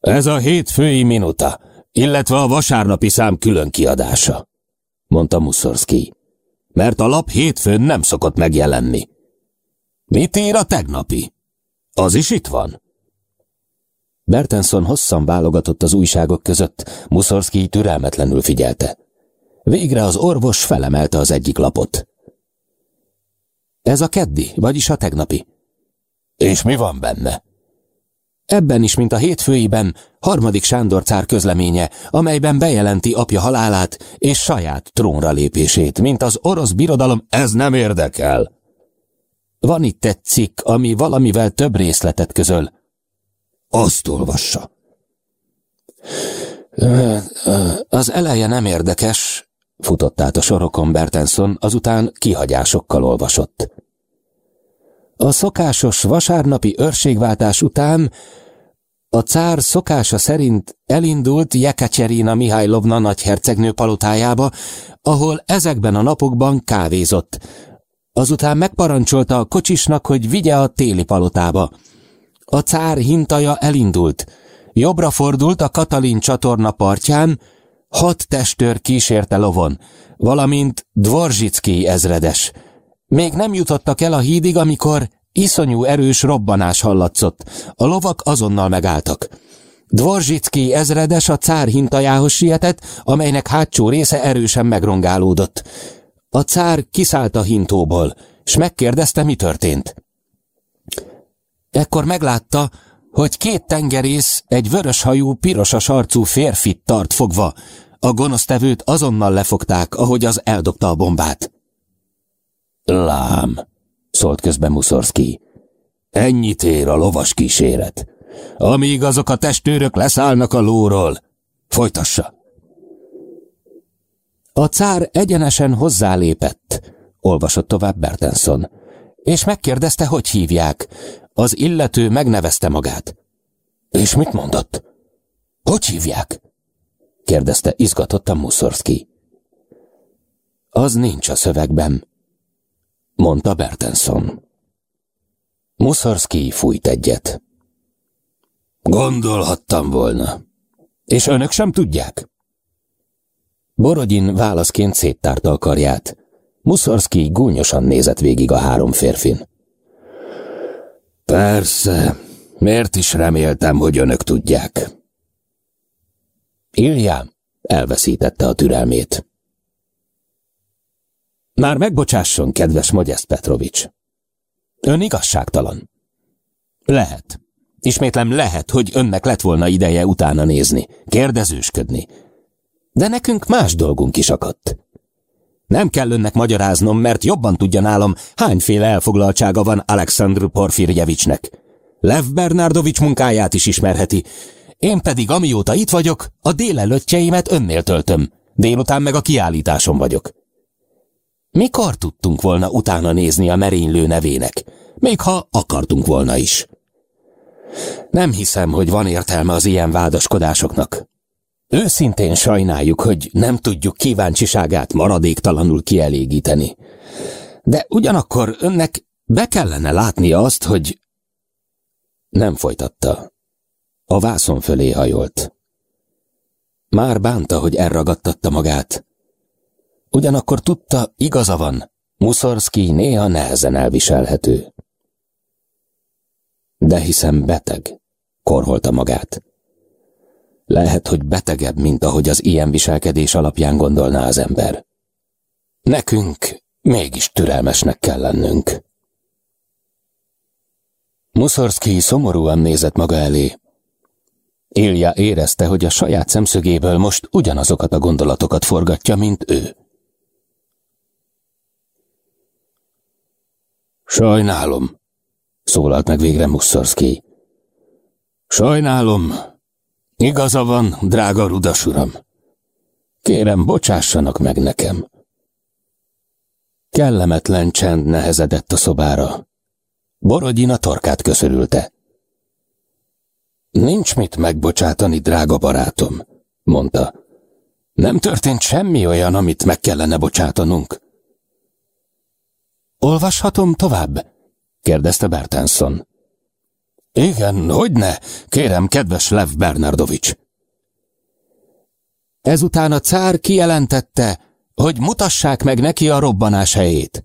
Ez a hétfői minuta, illetve a vasárnapi szám külön kiadása, mondta Muszorszki, mert a lap hétfőn nem szokott megjelenni. Mit ír a tegnapi? Az is itt van? Bertenson hosszan válogatott az újságok között, Muszorszki türelmetlenül figyelte. Végre az orvos felemelte az egyik lapot. Ez a keddi, vagyis a tegnapi. És mi van benne? Ebben is, mint a hétfőiben, harmadik Sándor cár közleménye, amelyben bejelenti apja halálát és saját trónra lépését, mint az orosz birodalom, ez nem érdekel. Van itt egy cikk, ami valamivel több részletet közöl. Azt olvassa. Az eleje nem érdekes, futott át a sorokon Bertenson, azután kihagyásokkal olvasott. A szokásos vasárnapi őrségváltás után a cár szokása szerint elindult Jekacserina Mihajlovna nagyhercegnő palotájába, ahol ezekben a napokban kávézott. Azután megparancsolta a kocsisnak, hogy vigye a téli palotába. A cár hintaja elindult. Jobbra fordult a Katalin csatorna partján, hat testőr kísérte lovon, valamint Dvorzsicki ezredes. Még nem jutottak el a hídig, amikor iszonyú erős robbanás hallatszott. A lovak azonnal megálltak. Dvorzsicki ezredes a cár hintajához sietett, amelynek hátsó része erősen megrongálódott. A cár kiszállt a hintóból, s megkérdezte, mi történt. Ekkor meglátta, hogy két tengerész egy vöröshajú, pirosas arcú férfit tart fogva. A gonosztevőt azonnal lefogták, ahogy az eldobta a bombát. Lám, szólt közben Muszorszki. Ennyit ér a lovas kíséret. Amíg azok a testőrök leszállnak a lóról, folytassa. A cár egyenesen hozzálépett, olvasott tovább Bertenson, és megkérdezte, hogy hívják. Az illető megnevezte magát. És mit mondott? Hogy hívják? kérdezte izgatottan Muszorszki. Az nincs a szövegben, mondta Bertenson. Muszorszki fújt egyet. Gondolhattam volna. És önök sem tudják? Borodin válaszként széttárta a karját. Muszorszki gúnyosan nézett végig a három férfin. Persze, miért is reméltem, hogy önök tudják. Ilja elveszítette a türelmét. Már megbocsásson, kedves Mogyesz Petrovics. Ön igazságtalan. Lehet. Ismétlem lehet, hogy önnek lett volna ideje utána nézni, kérdezősködni. De nekünk más dolgunk is akadt. Nem kell önnek magyaráznom, mert jobban tudja nálam, hányféle elfoglaltsága van Alexandr Porfirjevicsnek. Lev Bernardovics munkáját is ismerheti. Én pedig amióta itt vagyok, a délelőttjeimet önnél töltöm. Délután meg a kiállításon vagyok. Mikor tudtunk volna utána nézni a merénylő nevének? Még ha akartunk volna is. Nem hiszem, hogy van értelme az ilyen vádaskodásoknak. Őszintén sajnáljuk, hogy nem tudjuk kíváncsiságát maradéktalanul kielégíteni. De ugyanakkor önnek be kellene látnia azt, hogy... Nem folytatta. A vászon fölé hajolt. Már bánta, hogy elragadtatta magát. Ugyanakkor tudta, igaza van, Muszorszki néha nehezen elviselhető. De hiszem beteg, korholta magát. Lehet, hogy betegebb, mint ahogy az ilyen viselkedés alapján gondolná az ember. Nekünk mégis türelmesnek kell lennünk. Muszorszki szomorúan nézett maga elé. Ilja érezte, hogy a saját szemszögéből most ugyanazokat a gondolatokat forgatja, mint ő. Sajnálom, szólalt meg végre Muszorszki. Sajnálom, igaza van, drága rudas uram. Kérem, bocsássanak meg nekem. Kellemetlen csend nehezedett a szobára. Borodin a torkát köszörülte. Nincs mit megbocsátani, drága barátom, mondta. Nem történt semmi olyan, amit meg kellene bocsátanunk. Olvashatom tovább? kérdezte Bertenson. Igen, hogyne, kérem, kedves Lev Bernardovics. Ezután a cár kijelentette, hogy mutassák meg neki a robbanás helyét.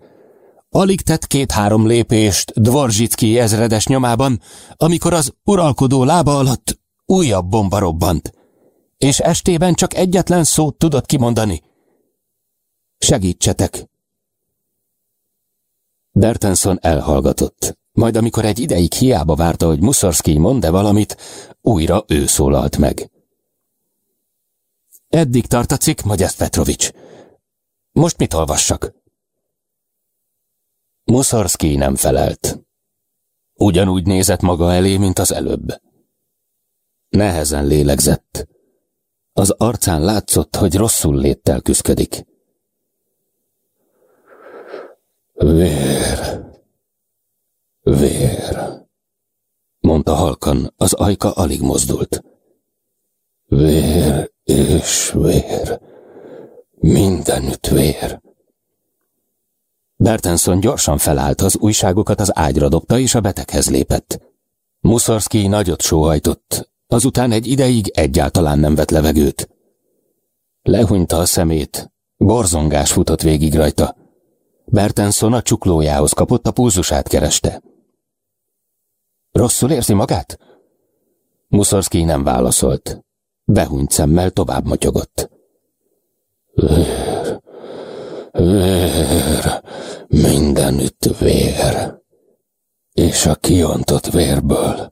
Alig tett két-három lépést Dvorzsicki ezredes nyomában, amikor az uralkodó lába alatt újabb bomba robbant, és estében csak egyetlen szót tudott kimondani. Segítsetek! Bertenson elhallgatott, majd amikor egy ideig hiába várta, hogy Muszorszki mond-e valamit, újra ő szólalt meg. Eddig tart a cikk, Magyesz Petrovics. Most mit olvassak? Muszorszki nem felelt. Ugyanúgy nézett maga elé, mint az előbb. Nehezen lélegzett. Az arcán látszott, hogy rosszul léttel küszködik. Vér, vér, mondta halkan, az ajka alig mozdult. Vér és vér, mindenütt vér. Bertenson gyorsan felállt, az újságokat az ágyra dobta, és a beteghez lépett. Muszorszki nagyot sóhajtott, azután egy ideig egyáltalán nem vett levegőt. Lehunyta a szemét, borzongás futott végig rajta. Bertenson a csuklójához kapott, a pulzusát kereste. Rosszul érzi magát? Muszorszki nem válaszolt. Behunyt szemmel tovább motyogott. Vér, vér, mindenütt vér. És a kiontott vérből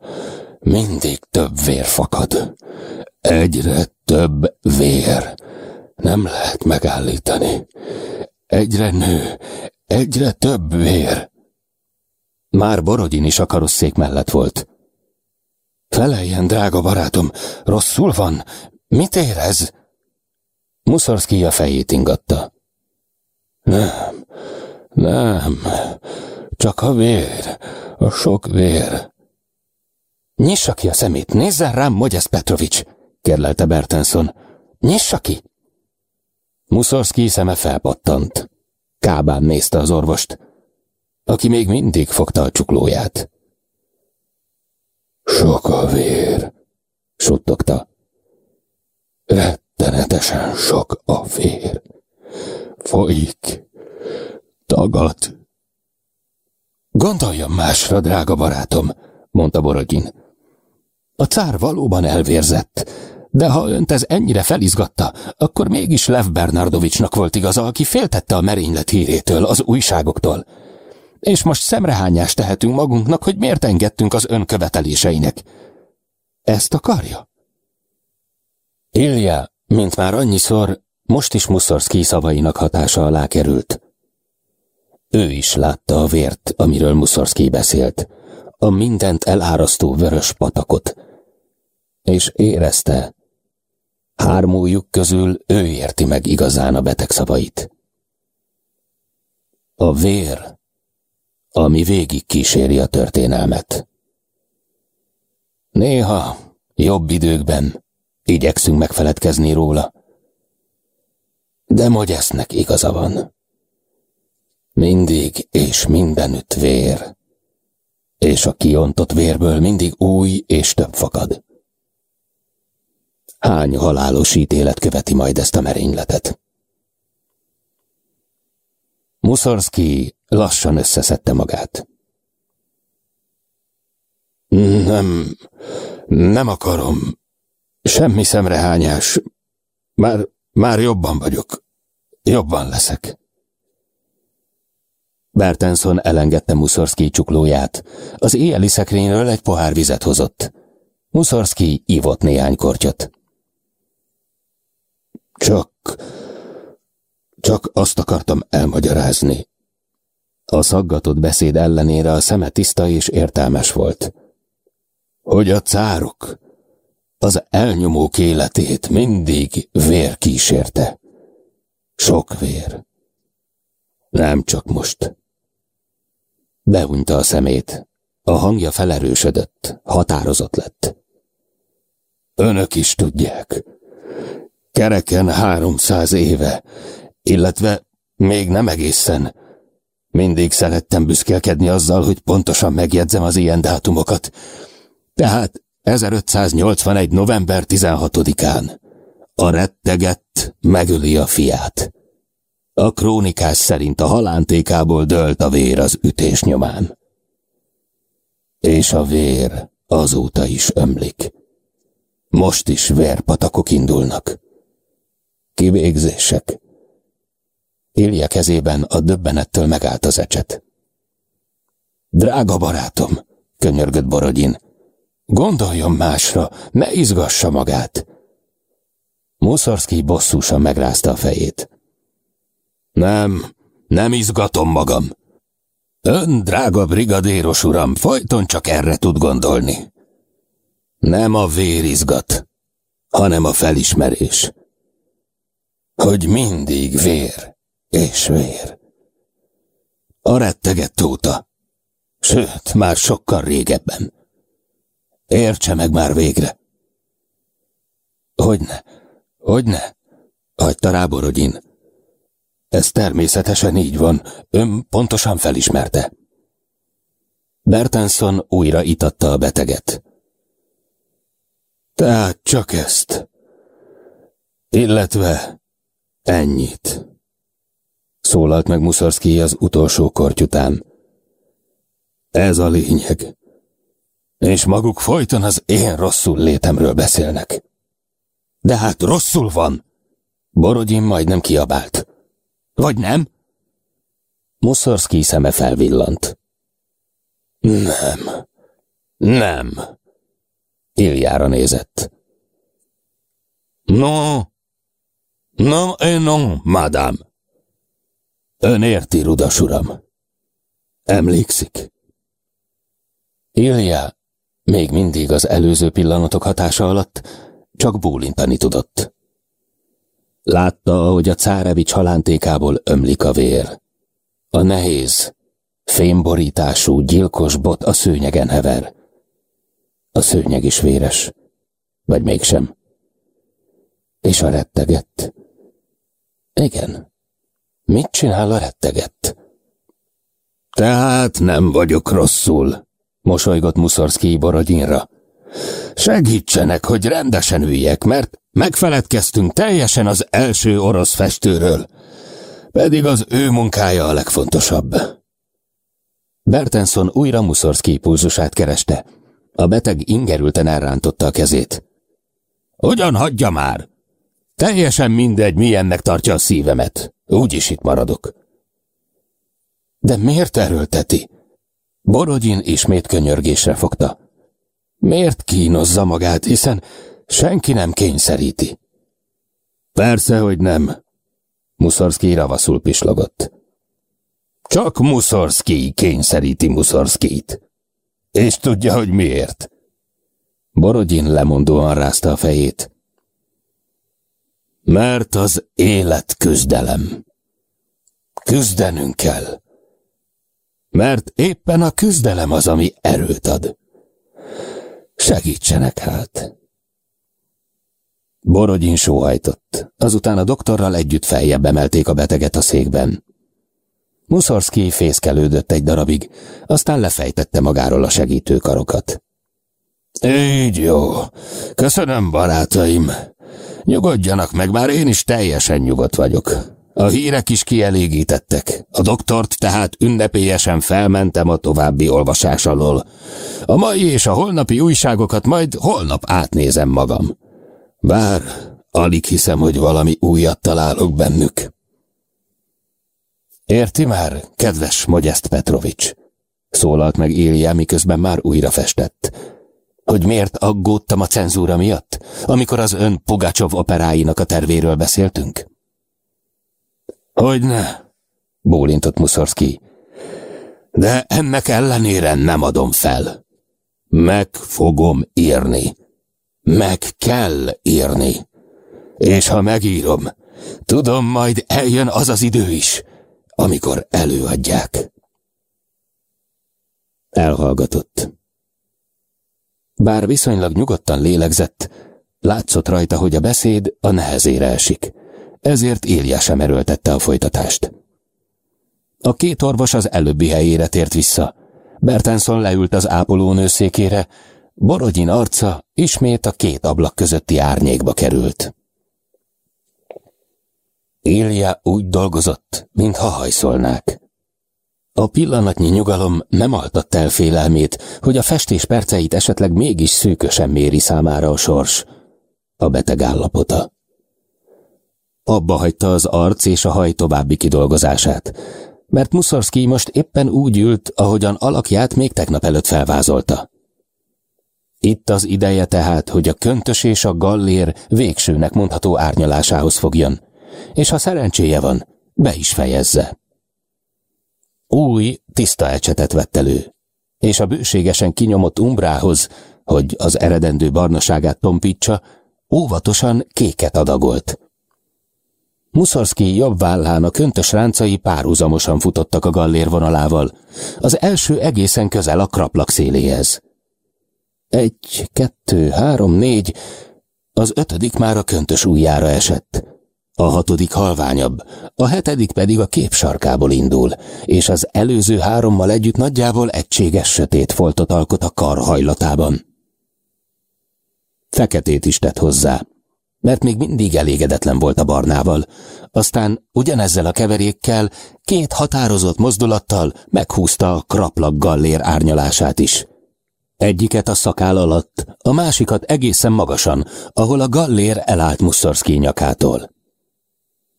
mindig több vér fakad. Egyre több vér. Nem lehet megállítani. Egyre nő, egyre több vér. Már Borodin is a karosszék mellett volt. Feleljen, drága barátom, rosszul van. Mit érez? Muszorszki a fejét ingatta. Nem, nem, csak a vér, a sok vér. Nyissa ki a szemét, nézzen rám, Mogyesz Petrovics, kérlelte Bertenson. Nyissa ki! Muszorszki szeme felpattant. Kábán nézte az orvost, aki még mindig fogta a csuklóját. Sok a vér, suttogta. Rettenetesen sok a vér. Folyik, tagad. Gondoljon másra, drága barátom, mondta Borodin. A cár valóban elvérzett, de ha önt ez ennyire felizgatta, akkor mégis Lev Bernardovicsnak volt igaza, aki féltette a merénylet hírétől, az újságoktól. És most szemrehányást tehetünk magunknak, hogy miért engedtünk az ön követeléseinek. Ezt akarja? Ilja, mint már annyiszor, most is Muszorszki szavainak hatása alá került. Ő is látta a vért, amiről Muszorszki beszélt, a mindent elárasztó vörös patakot, és érezte, Hármójuk közül ő érti meg igazán a beteg szavait. A vér, ami végig kíséri a történelmet. Néha, jobb időkben igyekszünk megfeledkezni róla. De Mogyesznek igaza van. Mindig és mindenütt vér, és a kiontott vérből mindig új és több fakad. Hány halálos ítélet követi majd ezt a merényletet? Muszorszki lassan összeszedte magát. Nem, nem akarom. Semmi szemrehányás. Már, már jobban vagyok. Jobban leszek. Bertenson elengedte Muszorszki csuklóját. Az éjjeli szekrényről egy pohár vizet hozott. Muszorszki ivott néhány kortyot. Csak... csak azt akartam elmagyarázni. A szaggatott beszéd ellenére a szeme tiszta és értelmes volt. Hogy a cárok az elnyomók életét mindig vér kísérte. Sok vér. Nem csak most. Behunyta a szemét. A hangja felerősödött, határozott lett. Önök is tudják. Kereken háromszáz éve, illetve még nem egészen. Mindig szerettem büszkélkedni azzal, hogy pontosan megjegyzem az ilyen dátumokat. Tehát 1581. november 16-án a rettegett megöli a fiát. A krónikás szerint a halántékából dölt a vér az ütés nyomán. És a vér azóta is ömlik. Most is vérpatakok indulnak. Kivégzések. Ilja kezében a döbbenettől megállt az ecset. Drága barátom, könyörgött Borodin, gondoljon másra, ne izgassa magát. Muszorszki bosszúsan megrázta a fejét. Nem, nem izgatom magam. Ön, drága brigadéros uram, folyton csak erre tud gondolni. Nem a vér izgat, hanem a felismerés. Hogy mindig vér és vér. A rettegett óta, sőt, már sokkal régebben. Értse meg már végre. Hogyne, hogyne, hagyta ráborodin. Ez természetesen így van, ön pontosan felismerte. Bertenson újra itatta a beteget. Tehát csak ezt. Illetve ennyit. Szólalt meg Muszorszki az utolsó kortyután. Ez a lényeg. És maguk folyton az én rosszul létemről beszélnek. De hát rosszul van! Borodin majdnem kiabált. Vagy nem? Muszorszki szeme felvillant. Nem, nem. Iljára nézett. No, no et non, madame. Ön érti, rudas uram. Emlékszik? Ilja még mindig az előző pillanatok hatása alatt csak bólintani tudott. Látta, ahogy a cárevics halántékából ömlik a vér. A nehéz, fémborítású, gyilkos bot a szőnyegen hever. A szőnyeg is véres. Vagy mégsem. És a rettegett. Igen. Mit csinál a rettegett? Tehát nem vagyok rosszul, mosolygott Muszorszki Borodinra. Segítsenek, hogy rendesen üljek, mert megfeledkeztünk teljesen az első orosz festőről. Pedig az ő munkája a legfontosabb. Bertenson újra Muszorszki pulzusát kereste. A beteg ingerülten elrántotta a kezét. Ugyan hagyja már! Teljesen mindegy, milyennek tartja a szívemet. Úgyis itt maradok. De miért erőlteti? Borodin ismét könyörgésre fogta. Miért kínozza magát, hiszen senki nem kényszeríti? Persze, hogy nem. Muszorszki ravaszul pislogott. Csak Muszorszki kényszeríti Muszorszkit. És tudja, hogy miért? Borodin lemondóan rázta a fejét. Mert az élet küzdelem. Küzdenünk kell. Mert éppen a küzdelem az, ami erőt ad. Segítsenek hát. Borodin sóhajtott, azután a doktorral együtt feljebb emelték a beteget a székben. Muszorszki fészkelődött egy darabig, aztán lefejtette magáról a segítőkarokat. Így jó. Köszönöm, barátaim. Nyugodjanak meg, már én is teljesen nyugodt vagyok. A hírek is kielégítettek. A doktort tehát ünnepélyesen felmentem a további olvasás alól. A mai és a holnapi újságokat majd holnap átnézem magam. Bár alig hiszem, hogy valami újat találok bennük. Érti már, kedves Mogyeszt Petrovics? Szólalt meg Ilja, miközben már újra festett. Hogy miért aggódtam a cenzúra miatt, amikor az ön Pugacsov operáinak a tervéről beszéltünk? Hogyne, bólintott Muszorszki. De ennek ellenére nem adom fel. Meg fogom írni. Meg kell írni. És ha megírom, tudom, majd eljön az az idő is, amikor előadják. Elhallgatott. Bár viszonylag nyugodtan lélegzett, látszott rajta, hogy a beszéd a nehezére esik ezért Ilja sem erőltette a folytatást. A két orvos az előbbi helyére tért vissza. Bertenson leült az ápolónő székére, Borodin arca ismét a két ablak közötti árnyékba került. Ilja úgy dolgozott, mintha hajszolnák. A pillanatnyi nyugalom nem altatt el félelmét, hogy a festés perceit esetleg mégis szűkösen méri számára a sors, a beteg állapota. Abba hagyta az arc és a haj további kidolgozását, mert Muszorszki most éppen úgy ült, ahogyan alakját még tegnap előtt felvázolta. Itt az ideje tehát, hogy a köntös és a gallér végsőnek mondható árnyalásához fogjon, és ha szerencséje van, be is fejezze. Új, tiszta ecsetet vett elő, és a bőségesen kinyomott umbrához, hogy az eredendő barnaságát tompítsa, óvatosan kéket adagolt. Muszorszki jobb vállán a köntös ráncai párhuzamosan futottak a gallér vonalával, az első egészen közel a kraplak széléhez. Egy, kettő, három, négy, az ötödik már a köntös ujjára esett. A hatodik halványabb, a hetedik pedig a kép sarkából indul, és az előző hárommal együtt nagyjából egységes sötét foltot alkot a kar hajlatában. Feketét is tett hozzá mert még mindig elégedetlen volt a barnával. Aztán ugyanezzel a keverékkel, két határozott mozdulattal meghúzta a kraplak gallér árnyalását is. Egyiket a szakál alatt, a másikat egészen magasan, ahol a gallér elállt Muszorszki nyakától.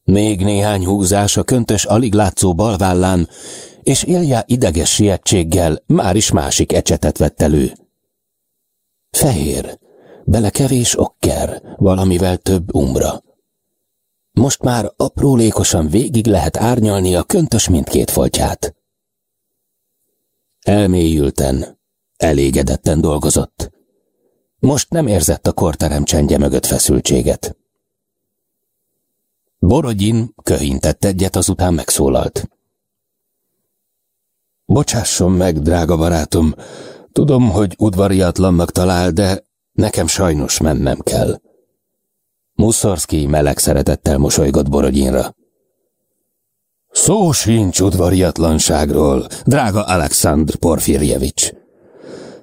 Még néhány húzás a köntös alig látszó balvállán, és Ilja ideges sietséggel már is másik ecsetet vett elő. Fehér, bele kevés okker, valamivel több umbra. Most már aprólékosan végig lehet árnyalni a köntös mindkét foltját. Elmélyülten, elégedetten dolgozott. Most nem érzett a korterem csendje mögött feszültséget. Borodin köhintett egyet, azután megszólalt. Bocsásson meg, drága barátom, tudom, hogy udvariatlannak talál, de Nekem sajnos mennem kell. Muszorszki meleg szeretettel mosolygott Borogyinra. Szó sincs udvariatlanságról, drága Alexandr Porfirjevics.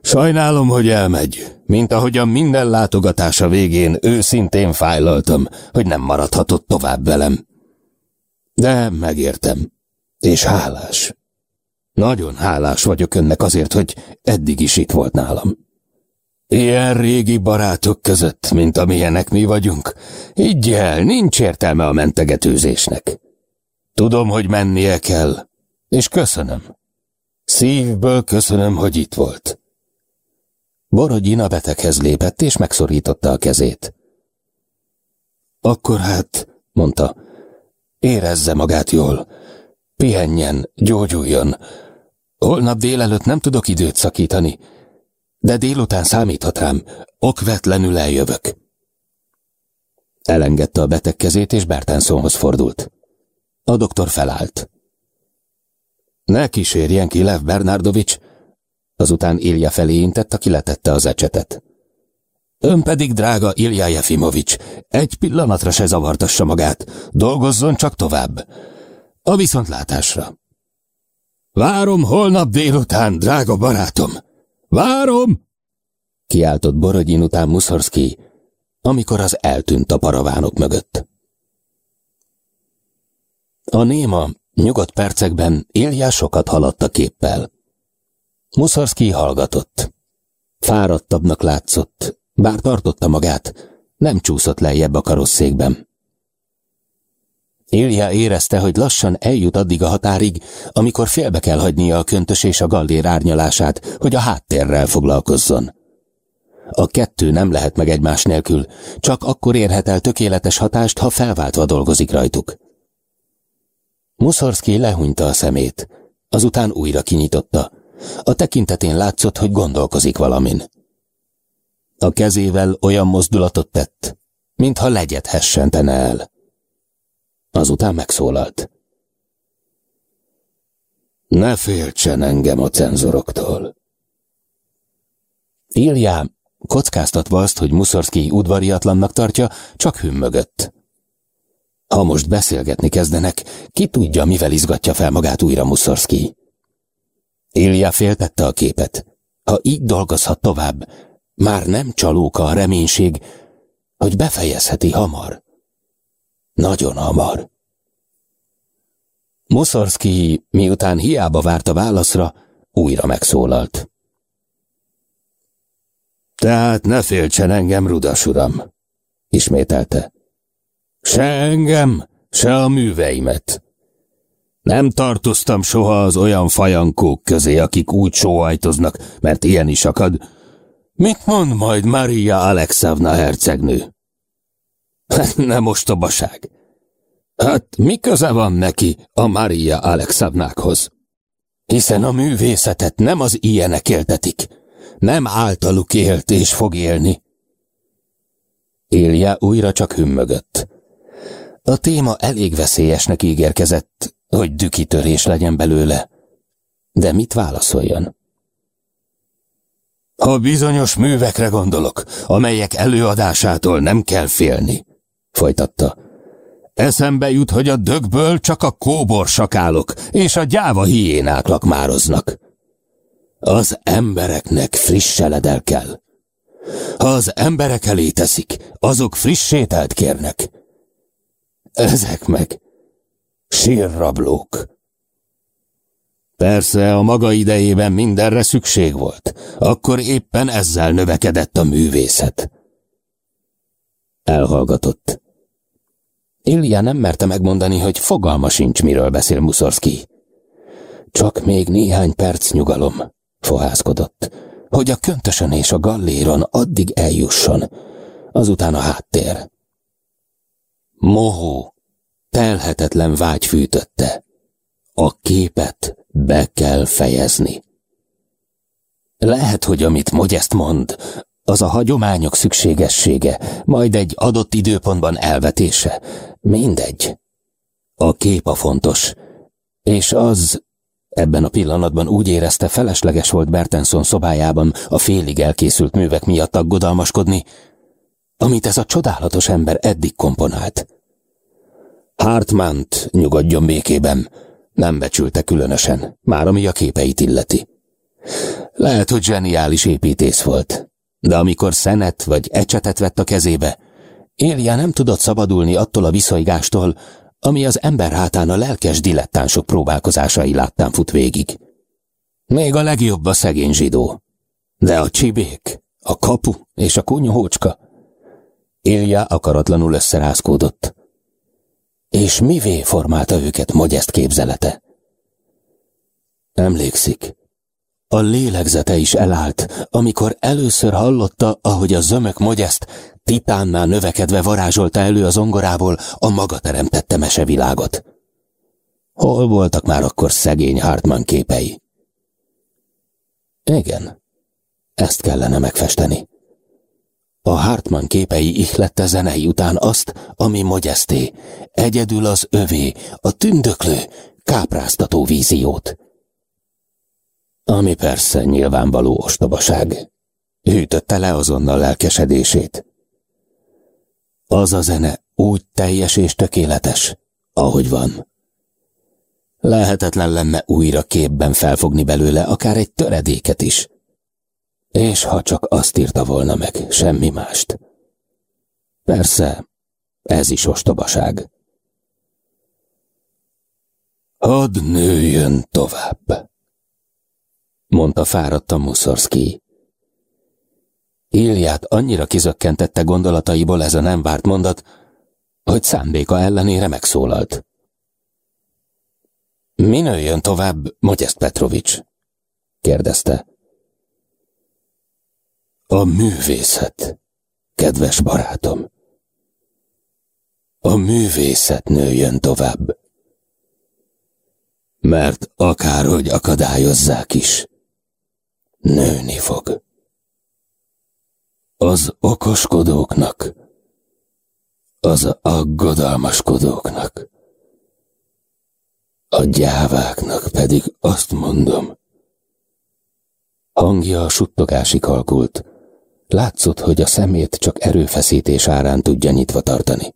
Sajnálom, hogy elmegy, mint ahogyan minden látogatása végén őszintén fájlaltam, hogy nem maradhatott tovább velem. De megértem, és hálás. Nagyon hálás vagyok önnek azért, hogy eddig is itt volt nálam. Ilyen régi barátok között, mint amilyenek mi vagyunk, így el, nincs értelme a mentegetőzésnek. Tudom, hogy mennie kell, és köszönöm. Szívből köszönöm, hogy itt volt. Borodyin a beteghez lépett, és megszorította a kezét. Akkor hát, mondta, érezze magát jól, pihenjen, gyógyuljon. Holnap délelőtt nem tudok időt szakítani, de délután számíthat rám, okvetlenül eljövök. Elengedte a beteg kezét, és Bertensonhoz fordult. A doktor felállt. Ne kísérjen ki, Lev Bernardovics, azután Ilja felé intett, aki letette az ecsetet. Ön pedig, drága Ilja Jefimovics, egy pillanatra se zavartassa magát, dolgozzon csak tovább. A viszontlátásra. Várom holnap délután, drága barátom! Várom! Kiáltott Borodyin után Muszorszki, amikor az eltűnt a paravánok mögött. A néma, nyugodt percekben Ilja sokat haladt a képpel. Muszorszki hallgatott. Fáradtabbnak látszott, bár tartotta magát, nem csúszott lejjebb a karosszékben. Ilja érezte, hogy lassan eljut addig a határig, amikor félbe kell hagynia a köntös és a gallér árnyalását, hogy a háttérrel foglalkozzon. A kettő nem lehet meg egymás nélkül, csak akkor érhet el tökéletes hatást, ha felváltva dolgozik rajtuk. Muszorszki lehúnyta a szemét, azután újra kinyitotta. A tekintetén látszott, hogy gondolkozik valamin. A kezével olyan mozdulatot tett, mintha legyet hessentene el. Azután megszólalt. Ne féltsen engem a cenzoroktól. Ilja, kockáztatva azt, hogy Muszorszki udvariatlannak tartja, csak hümmögött. Ha most beszélgetni kezdenek, ki tudja, mivel izgatja fel magát újra Muszorszki. Ilja féltette a képet. Ha így dolgozhat tovább, már nem csalóka a reménység, hogy befejezheti hamar. Nagyon hamar. Muszorszki, miután hiába várt a válaszra, újra megszólalt. Tehát ne féltsen engem, rudas uram, ismételte. Se engem, se a műveimet. Nem tartoztam soha az olyan fajankók közé, akik úgy sóhajtoznak, mert ilyen is akad. Mit mond majd Maria Alexavna hercegnő? Hát nem ostobaság. Hát mi köze van neki a Maria Alexavnákhoz? Hiszen a művészetet nem az ilyenek éltetik, nem általuk élt és fog élni. Ilja újra csak hümmögött. A téma elég veszélyesnek ígérkezett, hogy dükitörés legyen belőle. De mit válaszoljon? Ha bizonyos művekre gondolok, amelyek előadásától nem kell félni, folytatta. Eszembe jut, hogy a dögből csak a kóborsakálok és a gyáva hiénák lakmároznak. Az embereknek friss seledel kell. Ha az emberek elé teszik, azok friss kérnek. Ezek meg sírrablók. Persze a maga idejében mindenre szükség volt, akkor éppen ezzel növekedett a művészet. Elhallgatott. Ilja nem merte megmondani, hogy fogalma sincs, miről beszél Muszorszki. Csak még néhány perc nyugalom, fohászkodott, hogy a köntösön és a galléron addig eljusson, azután a háttér. Mohó, telhetetlen vágy fűtötte. A képet be kell fejezni. Lehet, hogy amit Mogyeszt mond, az a hagyományok szükségessége, majd egy adott időpontban elvetése. Mindegy. A kép a fontos. És az, ebben a pillanatban úgy érezte, felesleges volt Bertenson szobájában a félig elkészült művek miatt aggodalmaskodni, amit ez a csodálatos ember eddig komponált. Hartmant nyugodjon békében, nem becsülte különösen, már ami a képeit illeti. Lehet, hogy zseniális építész volt, de amikor szenet vagy ecsetet vett a kezébe, Élia nem tudott szabadulni attól a viszonygástól, ami az ember hátán a lelkes dilettánsok próbálkozásai láttán fut végig. Még a legjobb a szegény zsidó. De a csibék, a kapu és a kunyhócska. Ilja akaratlanul összerázkódott. És mivé formálta őket Mogyeszt képzelete? Emlékszik, a lélegzete is elállt, amikor először hallotta, ahogy a zömök Mogyeszt titánnál növekedve varázsolta elő az ongorából a maga teremtette mesevilágot. Hol voltak már akkor szegény Hartman képei? Igen, ezt kellene megfesteni. A Hartman képei ihlette zenei után azt, ami mogyeszté, egyedül az övé, a tündöklő, kápráztató víziót. Ami persze nyilvánvaló ostobaság. Hűtötte le azonnal lelkesedését. Az a zene úgy teljes és tökéletes, ahogy van. Lehetetlen lenne újra képben felfogni belőle akár egy töredéket is. És ha csak azt írta volna meg, semmi mást. Persze, ez is ostobaság. Hadd nőjön tovább, mondta fáradtan Muszorszki. Ilját annyira kizökkentette gondolataiból ez a nem várt mondat, hogy szándéka ellenére megszólalt. Mi nőjön tovább, Mogyeszt Petrovics? kérdezte. A művészet, kedves barátom. A művészet nőjön tovább. Mert akárhogy akadályozzák is, nőni fog. Az okoskodóknak, az aggodalmaskodóknak, a gyáváknak pedig azt mondom. Hangja a suttogásig halkult. Látszott, hogy a szemét csak erőfeszítés árán tudja nyitva tartani.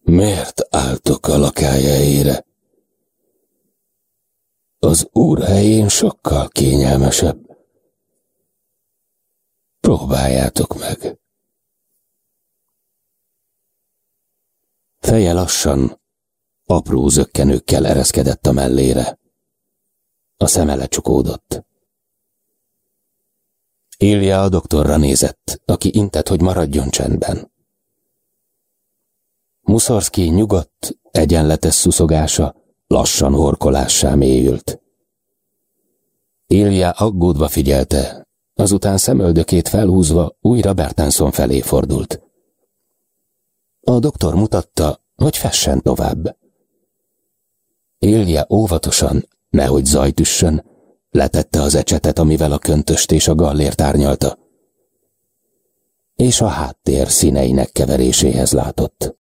Miért álltok a lakájaire? Az úr helyén sokkal kényelmesebb. Próbáljátok meg. Feje lassan, apró zökkenőkkel ereszkedett a mellére. A szeme lecsukódott. Ilja a doktorra nézett, aki intett, hogy maradjon csendben. Muszorszki nyugodt, egyenletes szuszogása lassan horkolássá mélyült. Ilja aggódva figyelte, azután szemöldökét felhúzva újra Bertenson felé fordult. A doktor mutatta, hogy fessen tovább. Ilja óvatosan, nehogy zajt üssön, letette az ecsetet, amivel a köntöst és a gallért árnyalta, és a háttér színeinek keveréséhez látott.